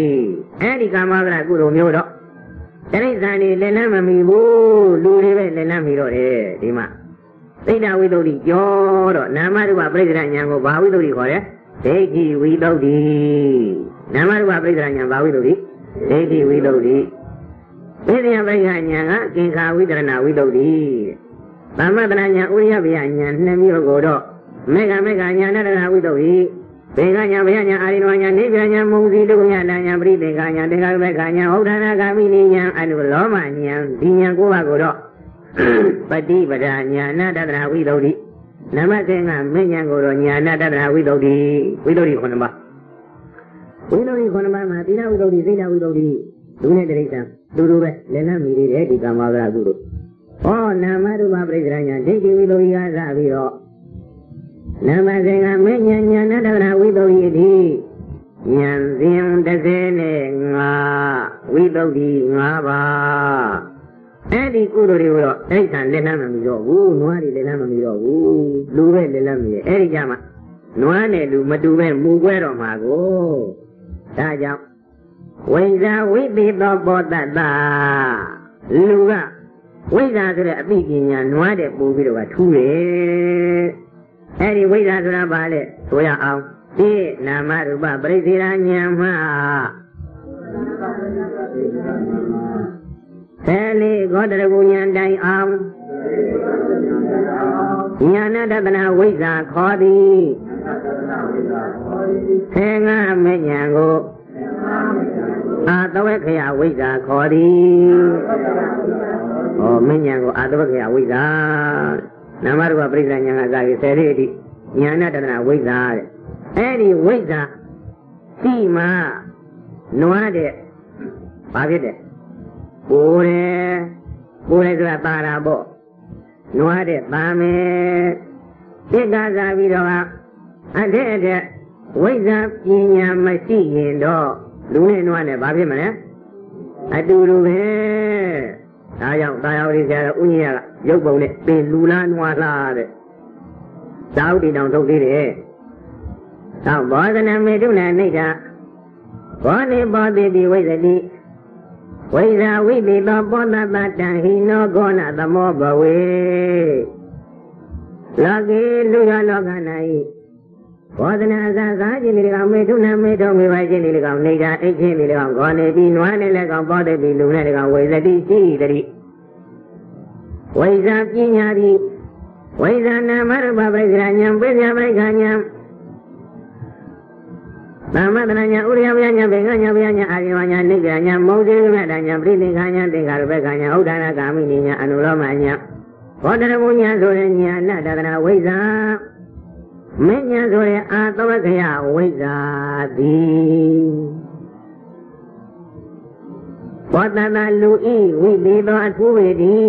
အဲဒီကာမဂရကုသိုလ်မျိုးတော့တိရစ္ဆာန်တွေလက်လန်းမမီဘူးလူတွေပဲလက်လန်းမီတော့တယ်ဒီမှာသိတ္တဝိသုဒ္ဓိကျော်တော့နာမရူပပရိသေရညာကိုဘာဝိသုဒ္ဓိခေါ်လဲဒိဋ္ဌိဝိသုဒ္ဓိနာမရူပပရိသေရညာဘာဝိသုဒ္ဓိဒိဋ္ဌိဝိသုဒ္ဓိဝိသယပရိက္ခညာကကင်္ခာဝိတရဏဝိသုဒ္ဓိသမ္မတနာညာဥရိယဗျာညာနှစ်မျိုးကိုတော့မေဃမေဃညာနတနာဝိသုဒ္ဓိ ဘေကညာဗျာညာအာရိနဝညာနေဗျာညာမုံစီတုညာတညာပရိသေကညာတေကဝေကညာဟုတ်ဒါနာဂာမိနိညာအနုလောမညာဒီညာကိုပါကိုတော့ပฏิပဒညာနတတနာဝိသုဒ္ဓိနမခေကမဉ္ဇဉ်ကိုတော့ညာနတတနာဝိသုဒ္ဓိဝိသုဒ္ဓိခုနှစ်ပါးဝိသုဒ္ဓိခုနှစ်ပါးမှာသီလဝိသုဒ္ဓိသိလဝိသုဒ္ဓိလူနဲ့တိရစ္ဆာန်လူတို့ပဲလည်းလမ်းမိသေးတယ်ဒီကာမဂရကုတို့ဟောနာမရူပပရိစ္ဆာညာဒိဋ္ဌိဝိသုဒ္ဓိကစပြီးတော့ နမခေကမဉ္ဇဉ်ညာနတတနာဝိသုဒ္ဓိတိဉာဏ်စဉ်30နဲ့5ဝိသုဒ္ဓိ5ပါးအဲ့ဒီကုသိုလ်တွေကိုတော့အဲ့ဒါလက်လန်းမမီတော့ဘူးနွားတွေလက်လန်းမမီတော့ဘူးလူပဲလက်လန်းမီရဲ့အဲ့ဒီကြမှာနွားနဲ့လူမတူပဲမူကွဲတော့မှာကိုဒါကြောင့်ဝိဇာဝိသေသောပောတတလူကဝိဇာဆိုတဲ့အသိပညာနွားတဲ့ပို့ပြီးတော့ထူးတယ် အဲ့ဒီဝိဇာဆိုတာဘာလဲဆိုရအောင်ဒီနာမရူပပရိသေရညာမှာဆယ်လေးဂေါတရကုညာတိုင်အောင်ညာနာတတနာဝိဇ္ဇာခေါ်သည်ခေငါမညာကိုအာတဝေခယဝိဇ္ဇာခေါ်သည်ဩမညာကိုအာတဝေခယဝိဇ္ဇာ နာမရူပပရိစ္ဆာညာကစားပြီးဆယ်လေးအထိညာနာတတနာဝိဇ္ဇာတဲ့အဲ့ဒီဝိဇ္ဇာရှိမှနွားတဲ့ဘာဖြစ်တယ်ကိုယ်တယ်ကိုယ်တယ်ဆိုတာပါတာပေါ့နွားတဲ့ပါမယ်သိက္ခာစားပြီးတော့အထက်အထက်ဝိဇ္ဇာပညာမရှိရင်တော့လူနဲ့နွားနဲ့ဘာဖြစ်မလဲအတူတူပဲ ဒါကြောင့်တာယာဝတိဆရာတော်ဦးကြီးကရုပ်ပုံနဲ့ပင်လူလားနွားလားတဲ့သာဝတိတောင်ထုတ်သေးတယ်။သောဘောဇနမေတုနာနိဋ္ဌဘောနိဘောတိတိဝိဇ္ဇတိဝိဇာဝိတိသောပောတတတံဟိနောဂောနသမောဘဝေလောကေလူရလောက၌ ဘောဓနာသာသာခြင်းဒီကောင်မေထုနာမေထုံမေပါခြင်းဒီကောင်နေကြအိတ်ခြင်းဒီကောင်ဂောနေပြီးနွားနေလည်းကောင်ပေါ်တဲ့ပြီးလူနဲ့ဒီကောင်ဝိဇတိရှိတိဝိဇာပညာတိဝိဇာနာမရူပပရိက္ခဉံပိစ္ဆယပရိက္ခဉံသမ္မတနာညာဥရိယဗျာညာဘေကညာဗျာညာအာရိဝညာနိဗ္ဗာန်ညာမောဇေကမတညာပြိသင်္ခာညာသင်္ခါရဘကညာဥဒ္ဒနာကာမိနိညာအနုလောမညာဘောတရဘုညာဆိုတဲ့ညာအနတ္တနာဝိဇ္ဇာ မဉ္ဇဉ်ဆိုတဲ့အာသဝကယဝိဇ္ဇာသည်ဘောတတလူဤဝိသေသောအထူးဝေတိ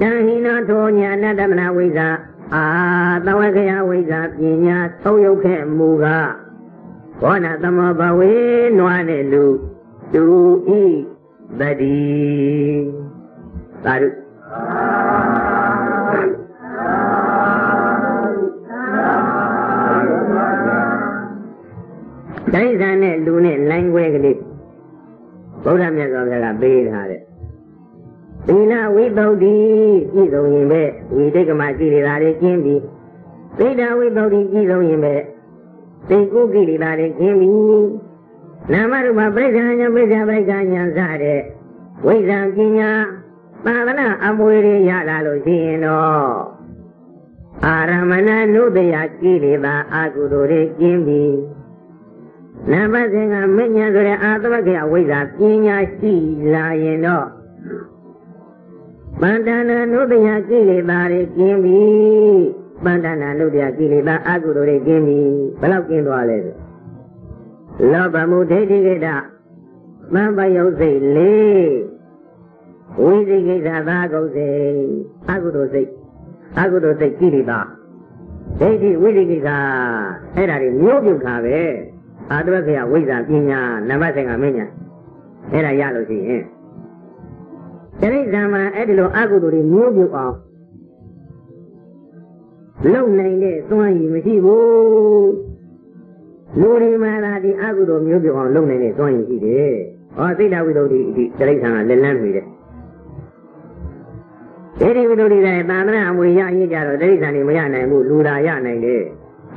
တံဟိနောထောညာအနတ္တနာဝိဇ္ဇာအာသဝကယဝိဇ္ဇာပညာသုံးရုပ်ခဲ့မူကားဘောနာသမဘဝေနွားတဲ့လူသူဤတတိသာဓု ဒိုင်းဆန်နဲ့လူနဲ့လိုင်းခွဲကလေးဗုဒ္ဓမြတ်စွာဘုရားကပေးထားတဲ့သီလဝိသုဒ္ဓိကြည်ဆုံးရင်ပဲဒီတိတ်ကမကြည်နေတာလေးကျင်းပြီးသိတဝိသုဒ္ဓိကြည်ဆုံးရင်ပဲသိကုကိလေသာလေးကျင်းပြီးနာမရူပပရိက္ခဏပရိက္ခပရိက္ခဉာဏ်စတဲ့ဝိဇ္ဇာပညာသာသနာအမွေတွေရလာလို့ရှိရင်တော့အာရမဏနုတ္တယကိလေသာအကုသိုလ်တွေကျင်းပြီး နံပါတ်စဉ်ကမဉ္ဇဉ်ဆိုတဲ့အာသဝကယဝိဇ္ဇာပညာရှိလာရင်တော့ပန္တနာနုတယကိလေသာတွေကျင်းပြီးပန္တနာနုတယကိလေသာအကုသိုလ်တွေကျင်းပြီးဘယ်လောက်ကျင်းသွားလဲဆိုလောဘမှုဒိဋ္ဌိကိတ္တသံပယုတ်စိတ်လေးဝိသိကိစ္စသာကုစိတ်အကုသိုလ်စိတ်အကုသိုလ်စိတ်ကိလေသာဒိဋ္ဌိဝိသိကိစ္စအဲ့ဒါတွေမျိုးပြုတ်တာပဲ အာတဝခေယဝိဇ္ဇာပညာနံပါတ်5ကမင်းညာအဲ့ဒါရလို့ရှိရင်တရိစ္ဆာန်မှာအဲ့ဒီလိုအကုသိုလ်တွေမျိုးပြုတ်အောင်လုံနိုင်တဲ့သွမ်းရည်မရှိဘူးလူတွေမှာသာဒီအကုသိုလ်မျိုးပြုတ်အောင်လုံနိုင်တဲ့သွမ်းရည်ရှိတယ်ဟောသိတဝိသုဒ္ဓိဒီတရိစ္ဆာန်ကလက်လန်းမိတယ်ဒေဒီဝိသုဒ္ဓိတဲ့သာသနာအမွေရရေးကြတော့တရိစ္ဆာန်တွေမရနိုင်ဘူးလူသာရနိုင်တယ်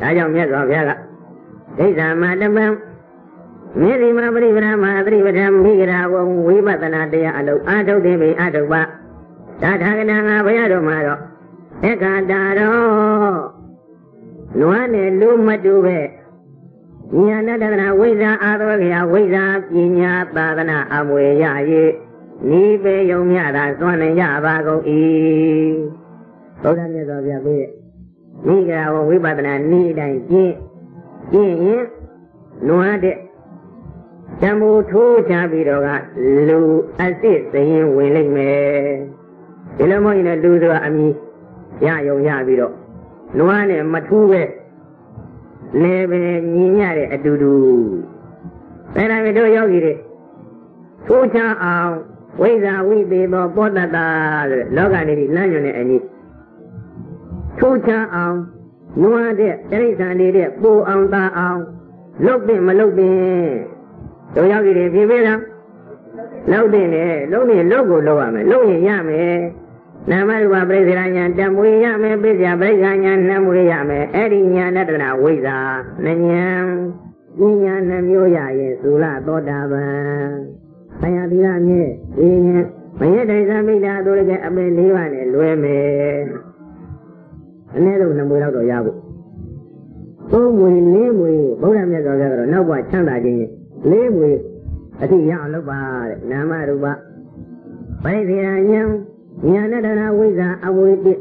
ဒါကြောင့်မြတ်စွာဘုရားက ဒိဋ္ဌာမတပံမြေဒီမှာပရိပဒမသတိပဋ္ဌာမိဂရာဝဝိပဿနာတရားအလုံးအာထုတ်သိပြီအာထုတ်ပါဒါထာဂနာငါဘုရားတော်မှာတော့အခါတာတော့နွားနဲ့လူမတူပဲညာဏတနာဝိဇ္ဇာအာသောခေယဝိဇ္ဇာပညာသာသနာအမွေရ၍ဤပေယုံမြတာသွမ်းနိုင်ကြပါကုန်၏ဘုရားမြတ်စွာဘုရားပြည့်မိဂရာဝဝိပဿနာဤတိုင်းကျင့် ကျင့်ရင်နွားတဲ့တံမိုးထိုးချပြီးတော့ကလူအစ်စ်သရင်ဝင်လိမ့်မယ်ဒီလိုမဟုတ်ရင်လူဆိုတာအမည်ရယုံရပြီးတော့နွားနဲ့မထူးပဲလေပဲညီညတဲ့အတူတူဒါနဲ့တို့ယောဂီတွေထိုးချအောင်ဝိဇာဝိသေသောပောတတ္တာဆိုလောကနေဒီလမ်းညွန်တဲ့အညီထိုးချအောင် နွားတဲ့တိရစ္ဆာန်တွေတဲ့ပူအောင်သာအောင်လုတ်တဲ့မလုတ်တဲ့တို့ယောဂီတွေပြင်ပေးတာလုတ်တဲ့လေလုတ်ရင်လုတ်ကိုလုတ်ရမယ်လုတ်ရင်ရမယ်နာမရူပပရိသေရညာတံမွေရမယ်ပိစ္ဆာပရိက္ခညာနှမွေရမယ်အဲ့ဒီညာနဲ့တနာဝိဇ္ဇာနညာဉာဏ်နှမျိုးရရဲ့သုလသောတာပန်ဆရာသီလမြဲဒီဉာဏ်မရတဲ့သမိတာတို့လည်းအပင်၄ပါးနဲ့လွဲမယ် အနည်းဆုံးနှမွေလောက်တော့ရဖို့သုံးမွေလေးမွေဘုရားမြတ်စွာဘုရားကတော့နောက်ဘဝချမ်းသာခြင်းလေးမွေအတိရအောင်လုပ်ပါတဲ့နာမရူပပရိသေယဉာဏ်ညာဏတနာဝိဇ္ဇာအဝိတိ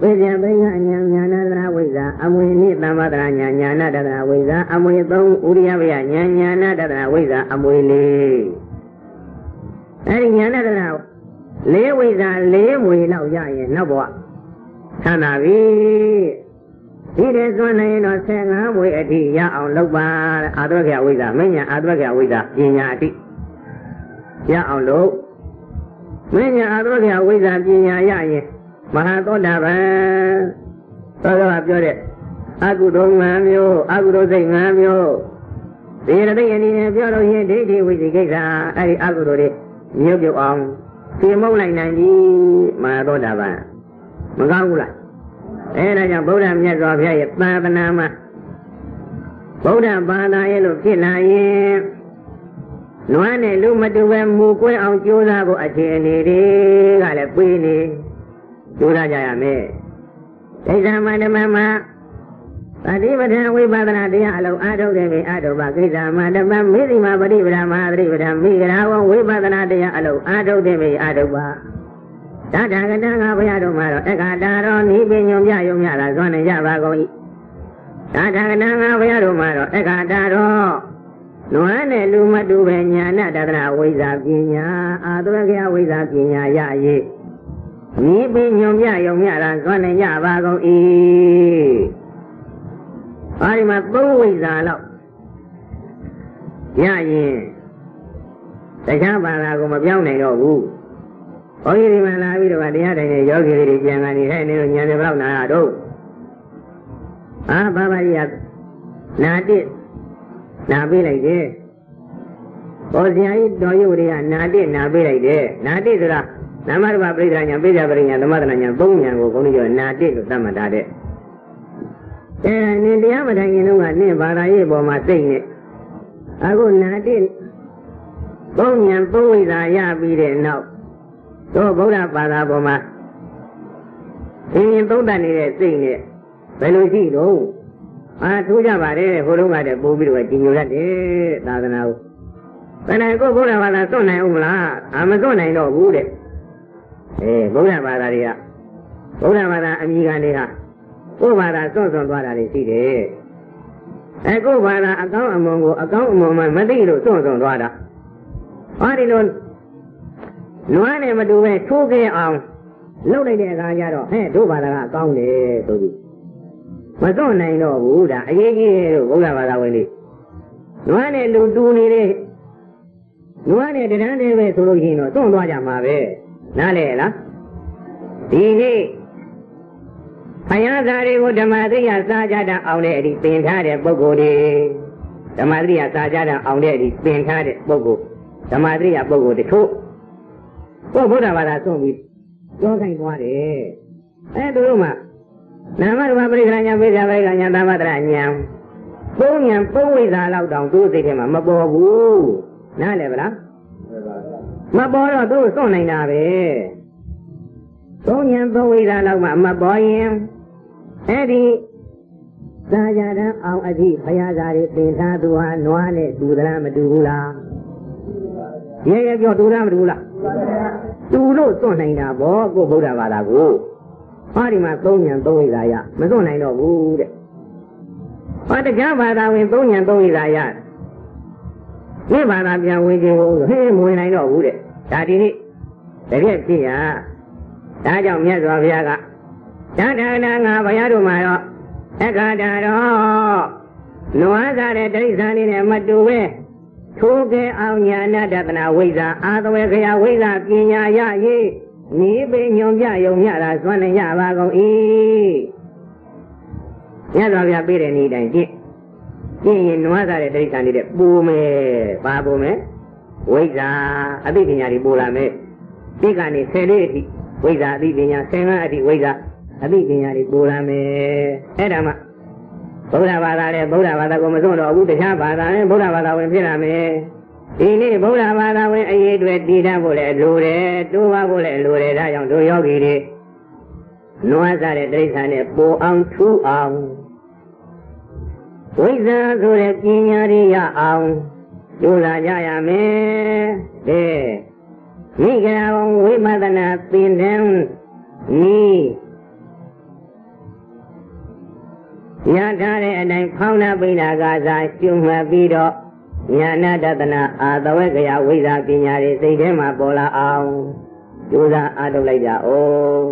ဝိဇ္ဇာဘိညာညာညာဏတနာဝိဇ္ဇာအမွေနိသမ္မတရာညာညာဏတနာဝိဇ္ဇာအမွေသုံးဥရိယဘယညာညာဏတနာဝိဇ္ဇာအမွေလေးအဲဒီညာဏတနာလေးဝိဇ္ဇာလေးမွေလောက်ရရင်နောက်ဘဝ သန္တာပြီဒီတဲ့သွန်းနေတော့15မွေအထိရအောင်လုပ်ပါအာသဝခေဝိဇ္ဇာမညာအာသဝခေဝိဇ္ဇာပညာအထိရအောင်လုပ်မင်းညာအာသဝခေဝိဇ္ဇာပညာရရင်မဟာသောတာပန်သောတာပြောတဲ့အကုသိုလ်၅မျိုးအကုသိုလ်စိတ်၅မျိုးဒီရတိအနေနဲ့ပြောလို့ရင်ဒိဋ္ဌိဝိသိကိစ္စအဲ့ဒီအကုသိုလ်တွေမြို့ပြုတ်အောင်ပြင်မုတ်လိုက်နိုင်ပြီမဟာသောတာပန် မကောင်းဘူးလားအဲဒါကြောင့်ဗုဒ္ဓမြတ်စွာဘုရားရဲ့သာသနာမှာဗုဒ္ဓဘာသာရဲ့လို့ဖြစ်လာရင်နွားနဲ့လူမတူပဲမူကွဲအောင်ကြိုးစားဖို့အခြေအနေတွေကလည်းပေးနေကြိုးစားကြရမယ်ဒိဋ္ဌာမဓမ္မမှာပฏิပဒံဝိပဿနာတရားအလုံးအားထုတ်တယ်ပဲအားထုတ်ပါကိစ္စမဓမ္မမေသိမပฏิပဒံမဟာပฏิပဒံမိဂရာဝဝိပဿနာတရားအလုံးအားထုတ်တယ်ပဲအားထုတ်ပါ သာတကတံကဘုရားတို့မှာတော့အခါတာတော်နိပညုံပြယုံရတာဇွမ်းနေကြပါကုန်၏သာတကတံကဘုရားတို့မှာတော့အခါတာတော်နွားနဲ့လူမတူပဲညာနာတဒနာဝိဇာပညာအာသဝကေဝိဇာပညာရ၍နိပညုံပြယုံရတာဇွမ်းနေကြပါကုန်၏ဘာဒီမှာသုံးဝိဇာလောက်ရရင်တရားဘာသာကိုမပြောင်းနိုင်တော့ဘူး ဘုန်းကြီးဒီမှာလာပြီးတော့တရားတိုင်းနဲ့ယောဂီတွေပြန်ကနေဟဲ့နေလို့ညာတယ်ဘယ်တော့နာတော့အာဘာဘာကြီးကနာတိနာပေးလိုက်တယ်ဘောဆရာကြီးတော်ရုပ်တွေကနာတိနာပေးလိုက်တယ်နာတိဆိုတာနာမရူပပရိဒါညာပိဋကပရိညာသမထနာညာသုံးညာကိုဘုန်းကြီးကနာတိလို့သတ်မှတ်ထားတဲ့အဲနင်တရားမထိုင်ခင်တော့ကနင့်ဘာသာရေးပေါ်မှာစိတ်နဲ့အခုနာတိသုံးညာသုံးဝိဇာရပြီးတဲ့နောက် တို့ဗုဒ္ဓဘာသာပေါ်မှာအင်းရင်သုံးတတ်နေတဲ့စိတ်နဲ့ဘယ်လိုရှိတော့အာထူးကြပါတယ်ဟိုတုန်းကတည်းပို့ပြီးတော့ကြီးညိုရတယ်သာသနာကိုဘယ်နဲ့ကိုဘုရားဘာသာစွန့်နိုင်ဦးမလားအာမစွန့်နိုင်တော့ဘူးတဲ့အေးဘုရားဘာသာတွေကဘုရားဘာသာအမိခံတွေကကိုယ်ဘာသာစွန့်စွန့်သွားတာတွေရှိတယ်အဲကိုယ်ဘာသာအကောင်းအမွန်ကိုအကောင်းအမွန်မှမသိလို့စွန့်စွန့်သွားတာဟောဒီလို နွားနဲ့မတူပဲထိုးခဲ့အောင်လုပ်လိုက်တဲ့အခါကျတော့ဟဲ့တို့ဘာသာကအကောင်းတယ်ဆိုပြီးမစွန့်နိုင်တော့ဘူးဒါအရေးကြီးတယ်လို့ဘုရားဘာသာဝင်တွေနွားနဲ့လူတူနေတဲ့နွားနဲ့တရမ်းတည်းပဲဆိုလို့ရှိရင်တော့တွန့်သွားကြမှာပဲနားလေလားဒီနေ့ဘုရားသားတွေကိုဓမ္မသရိယစာကြတာအောင်တဲ့အဒီသင်ထားတဲ့ပုဂ္ဂိုလ်တွေဓမ္မသရိယစာကြတာအောင်တဲ့အဒီသင်ထားတဲ့ပုဂ္ဂိုလ်ဓမ္မသရိယပုဂ္ဂိုလ်တချို့ ကိုဘုရားဘာသာစွန့်ပြီးပြောဆိုင်သွားတယ်အဲသူတို့မှနာမရူပပရိက္ခဏညာပိဿာပရိက္ခဏညာသမတရညာပုံညာပုံဝိဇ္ဇာလောက်တောင်သူ့စိတ်ထဲမှာမပေါ်ဘူးနားလည်ဗလားမပေါ်တော့သူ့စွန့်နိုင်တာပဲပုံညာပုံဝိဇ္ဇာလောက်မှမပေါ်ရင်အဲ့ဒီသာကြတံအောင်အကြည့်ဘုရားသားတွေသင်ထားသူဟာနွားနဲ့တူသလားမတူဘူးလားရဲရဲပြောတူလားမတူဘူးလား တူလို့စွန့်နိုင်တာဗောကိုဗုဒ္ဓဘာသာကိုဟောဒီမှာသုံးညံသုံးဝိဇာယမစွန့်နိုင်တော့ဘူးတဲ့ဟောတရားဘာသာဝင်သုံးညံသုံးဝိဇာယဒီဘာသာပြန်ဝင်ခြင်းကိုဟေးမဝင်နိုင်တော့ဘူးတဲ့ဒါဒီနေ့တကယ်ဖြစ်ရဒါကြောင့်မြတ်စွာဘုရားကဓာထာနာငါဘုရားတို့မှာတော့အခါတာတော့နွားစားတဲ့တိရစ္ဆာန်လေးနဲ့မတူပဲ ထိုးကဲအောင်ညာနာတတနာဝိဇ္ဇာအာသဝေခယဝိဇ္ဇာပညာရရေးနိဗ္ဗေညုံပြယုံမြတာစွမ်းနေရပါကုန်၏မြတ်စွာဘုရားပြတဲ့နေ့တိုင်းကြည့်ကြည့်ရင်နွားစားတဲ့တိရစ္ဆာန်လေးတဲ့ပူမယ်ပါပူမယ်ဝိဇ္ဇာအသိပညာတွေပူလာမယ်ဒီကနေ10လေးအထိဝိဇ္ဇာအသိပညာ15အထိဝိဇ္ဇာအသိပညာတွေပူလာမယ်အဲ့ဒါမှ ဗုဒ္ဓဘာသာနဲ့ဗုဒ္ဓဘာသာကိုမစွန့်တော့ဘူးတခြားဘာသာနဲ့ဗုဒ္ဓဘာသာဝင်ဖြစ်လာမယ်ဒီနေ့ဗုဒ္ဓဘာသာဝင်အရေးတွေတည်တတ်ဖို့လည်းလိုတယ်တိုးပါဖို့လည်းလိုတယ်ဒါကြောင့်တို့ယောဂီတွေနွားစားတဲ့တိရစ္ဆာန်နဲ့ပိုအောင်ထူအောင်ဝိဇ္ဇာဆိုတဲ့ပညာတွေရအောင်ကြိုးစားကြရမယ်တဲ့မိဂရာဝဝိပဿနာသင်တန်းဤ ရထားတဲ့အတိုင်းဖောင်းနာပိဏကာသာရှုမှတ်ပြီးတော့ညာနာတတနာအာသဝေကယဝိဇ္ဇာပညာတွေစိတ်ထဲမှာပေါ်လာအောင်ကြိုးစားအားထုတ်လိုက်ကြအောင်